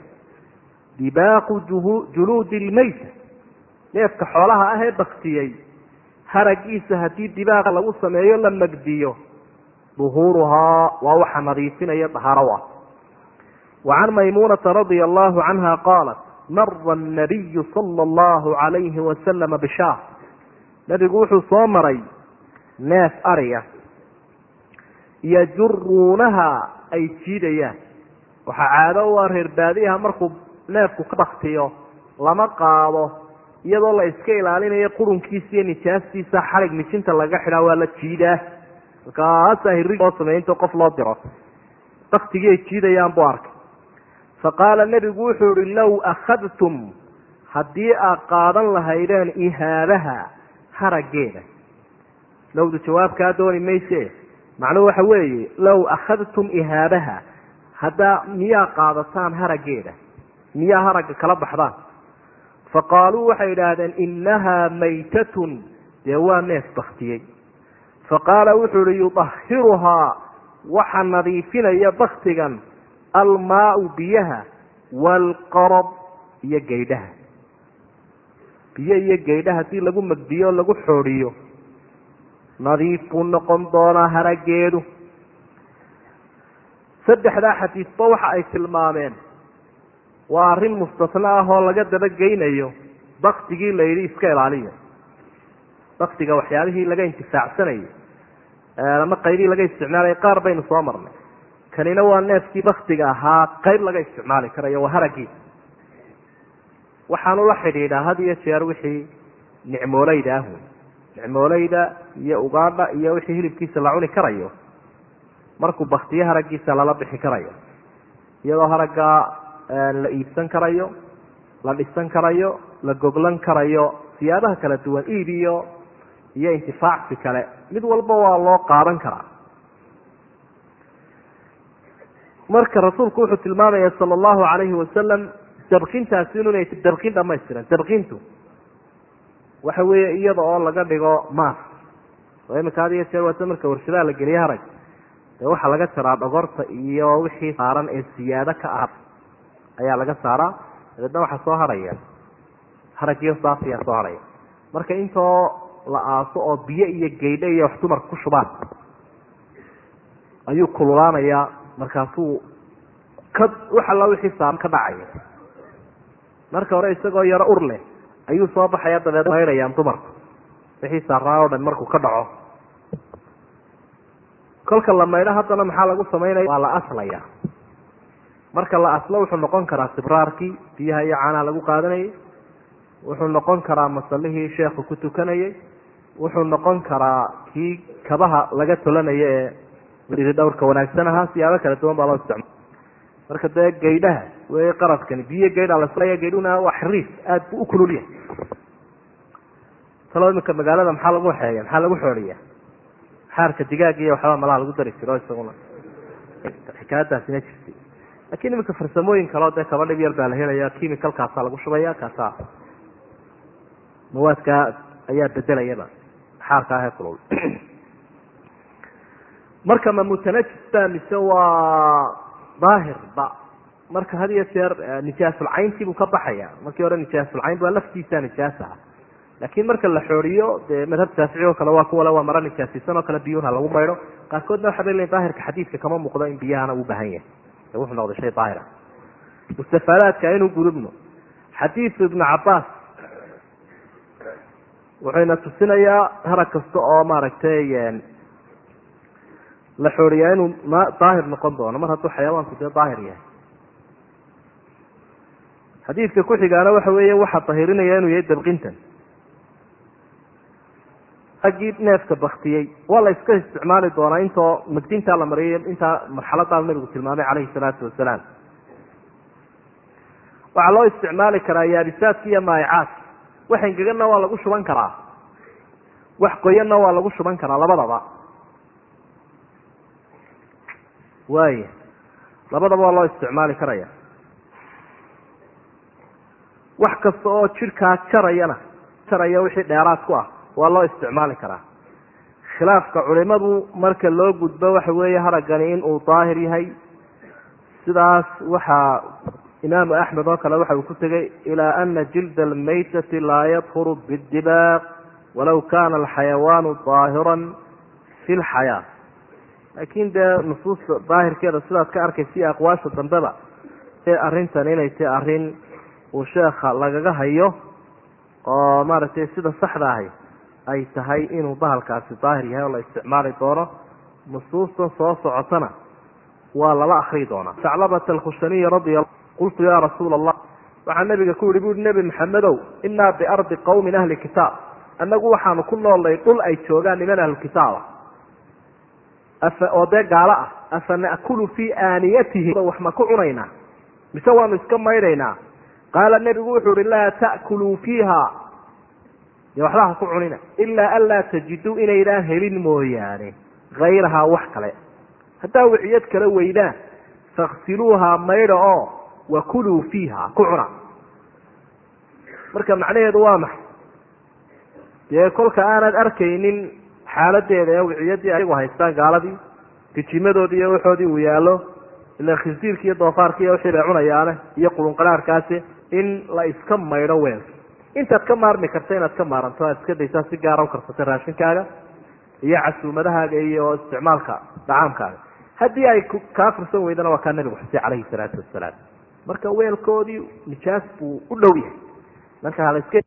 Dibaaqu juluudi lmayta neefka xoolaha ah ee baktiyey haragiisa haddii dibaaqa lagu sameeyo la magdiyo duhuuruhaa waa waxa nadiifinaya dahaaro ah. Wa can maymuunata radia allahu canha qaalat mara anabiyu sala allahu alayhi wasalama bishaar nabigu wuxuu soo maray neef ariya yajuruunaha ay jiidayaan. Waxaa caado u ah reer baadiyaha markuu neefku ka baktiyo lama qaado iyadoo la iska ilaalinayo qurunkiisa iyo nijaastiisa xarig mijinta laga xidhaa waa la jiidaa. Markaasa hirig loo sameeya inta qof loo diro. Baktigii ay jiidayaan buu arkay. Fa qaala nebigu wuxuu ihi low akhadtum haddii aad qaadan lahaydeen ihaabaha harageeda lowdu jawaabkaa dooni mayse macnuhu waxa weeye low akhadtum ihaabaha haddaa miyaa qaadataan harageeda miyaa haragga kala baxdaan? Fa qaaluu waxay idhaahdeen innahaa maytatun dee waa neef baktiyey fa qaala wuxuu ihi yudahiruhaa waxa nadiifinaya baktigan almaau biyaha waalqarab iyo geydhaha biyo iyo geydha haddii lagu magdiyo o lagu xoodhiyo nadiif buu noqon doonaa harageedu saddexdaa xadiisba waxa ay tilmaameen. Waa arrin mustasna ah oo laga dabageynayo baktigii la yidhi iska ilaaliyo. Baktiga waxyaabihii laga intifaacsanayay ama qaybihii laga isticmaalaya qaar baynu soo marnay. Kanina waa neefkii baktiga ahaa qayb laga isticmaali karayo waa haragii waxaanu la xidhiidhaa had iyo jeer wixii nicmooleyda ah wey nicmooleyda iyo ugaadha iyo wixii hilibkiisa la cuni karayo markuu baktiyo haraggiisa lala bixi karayo iyadoo haraggaa la iibsan karayo la dhisan karayo la goglan karayo siyaabaha kala duwan iib iyo iyo intifaacsi kale mid walba waa loo qaadan karaa. Marka rasuulku wuxuu tilmaamaya sala allahu calayhi wasalam dabqintaasi inunay dabqin dhamaystiran dabqintu waxa weeye iyada oo laga dhigo maas oo imika had iyo jeer waata marka warshadaha la geliye harag. Dee waxaa laga jaraa dhogorta iyo wixii saaran ee siyaado ka ah ayaa laga saaraa. Dabeedna waxaa soo harhaya haragiyo saafiyaa soo harhaya marka intoo la aaso oo biyo iyo geydho iyo wax dumarka ku shubaan ayuu kululaanayaa. Markaasuu ka wax alla wixii saaran ka dhacaya. Marka hore isagoo yaro ur leh ayuu soo baxaya dabeed maydhayaan dumarku wixii saaraa oo dhan markuu ka dhaco. Kolka la maydho haddana maxaa lagu samaynaya waa la aslaya marka la aslo wuxuu noqon karaa sibraarkii biyaha iyo caanaha lagu qaadanayay. Wuxuu noqon karaa masallihii sheekhu ku tukanayay. Wuxuu noqon karaa kii kabaha laga tolanayo ee dhowrka wanaagsan ahaa. Siyaabo kala duwan baa loo isticmaala marka dee gaydhaha wey qaradkani biyo gaydha la gaydhuna waa xiriif aad buu u kulul yahay. Talo iminka magaalada maxaa lagu xeeya maxaa lagu xooriya xaarka digaaga iyo waxbaa malaha lagu dari jiro isaguna. Xikaayadaasina jirtay laakiin iminka farsamooyin kaleo dee kaba dhib yar baa la helaya chemicalkaasaa lagu shubaya kaasaa mawaadkaa ayaa bedelayaba xaarka ahee kulul. [CLEARS THROAT] Marka ma mutanajisba mise waa daahirba marka had iyo jeer nijaasulcayntii buu ka baxaya. Markii hore nijaasulcayn baa laftiisa nijaas aha laakiin marka la xooriyo dee madhab shaafici oo kale waa kuwale waa maro nijaasisan oo kale biyuha lagu maydho qaarkoodna waxaa leeyihiin daahirka xadiidka kama muuqdo in biyahana uu baahan yahay. Ee wuxuu noqday shay daahira. Mustafaadaadka inuu gudubno xadiidu ibnu cabaas wuxuyna tusinayaa harag kasta oo maaragtay la xooriyaa inuu daahir noqon doono. Mar hadduu xayawaanku dee daahir yahay. Xadiidka ku xigaana waxa weeye waxaa dahirinaya inuu yahay dabqintan. Raggii neefka baktiyey waa la iska isticmaali doonaa intoo magdintaa la mariyay intaa marxaladaa nabigu tilmaamay calayhi salaatu wasalaam. Waxaa loo isticmaali karaa yaabisaadka iyo maayacaadka wax engeganna waa lagu shuban karaa. Wax qoyanna waa lagu shuban karaa labadaba waaya labadaba waa loo isticmaali karaya. Wax kasta oo jidhkaa jarayana jaraya wixii dheeraad ku ah waa loo isticmaali karaa. Khilaafka culimadu marka loo gudbo waxa weeye haragani inuu daahir yahay sidaas waxaa imaamu axmed oo kale waxa uu ku tegay ilaa ana jilda almaytati laa yadhuru bidibaaq walaw kana alxayawaanu daahiran fi lxayaa laakin dee nusuusta daahirkeeda sidaad ka arkaysa iyo aqwaasha dambeba ee arrintan inay tahy arrin uu sheekha lagaga hayo oo maaragtay sida saxda ahi ay tahay inuu bahalkaasi daahir yahay oo la isticmaali doono. Nusuustan soo socotana waa lala akri doonaa saclabata alkhushaniyi radia qultu ya rasuula allah waxaa nabiga ku yihi buui nebi maxamedow inaa biardi qowmin ahli kitaab. Annagu waxaanu ku noolnay dhul ay joogaan niman ahlukitaaba afa oo dee gaalo ah. Afa na'kulu fii aaniyatihim wax ma ku cunaynaa mise waanu iska maydhaynaa qaala nebigu wuxuu ihi laa ta'kuluu fiiha. Dee waxba ku cunina ilaa an laa tajiduu inaydaan helin mooyaane. Hayrahaa wax kale. Haddaa wiciyad kala weydaan faksiluuhaa maydha oo wakuluu fiiha. Ku cuna. Marka macnaheedu waa maxay? Dee kolka aanad arkaynin xaaladeeda ee wiciyadii ayagu haystaan gaaladii tijimadoodii iyo waxoodii uu yaallo ila khinsiirki iyo doofaarki iyo wixii bay cunayaane iyo qulunqaraarkaasi in la iska maydho weelka intaad ka maarmi karta inaad ka maaranto aad iska daysaa si gaara u karsata raashinkaaga iyo casuumadahaaga iyo isticmaalka dhacaamkaaga haddii ay kaa fursan weydana waa kaa nabigu xusay calayhi salaatu wasalaam marka weelkoodii nijaas buu u dhow yahay. Marka hala iska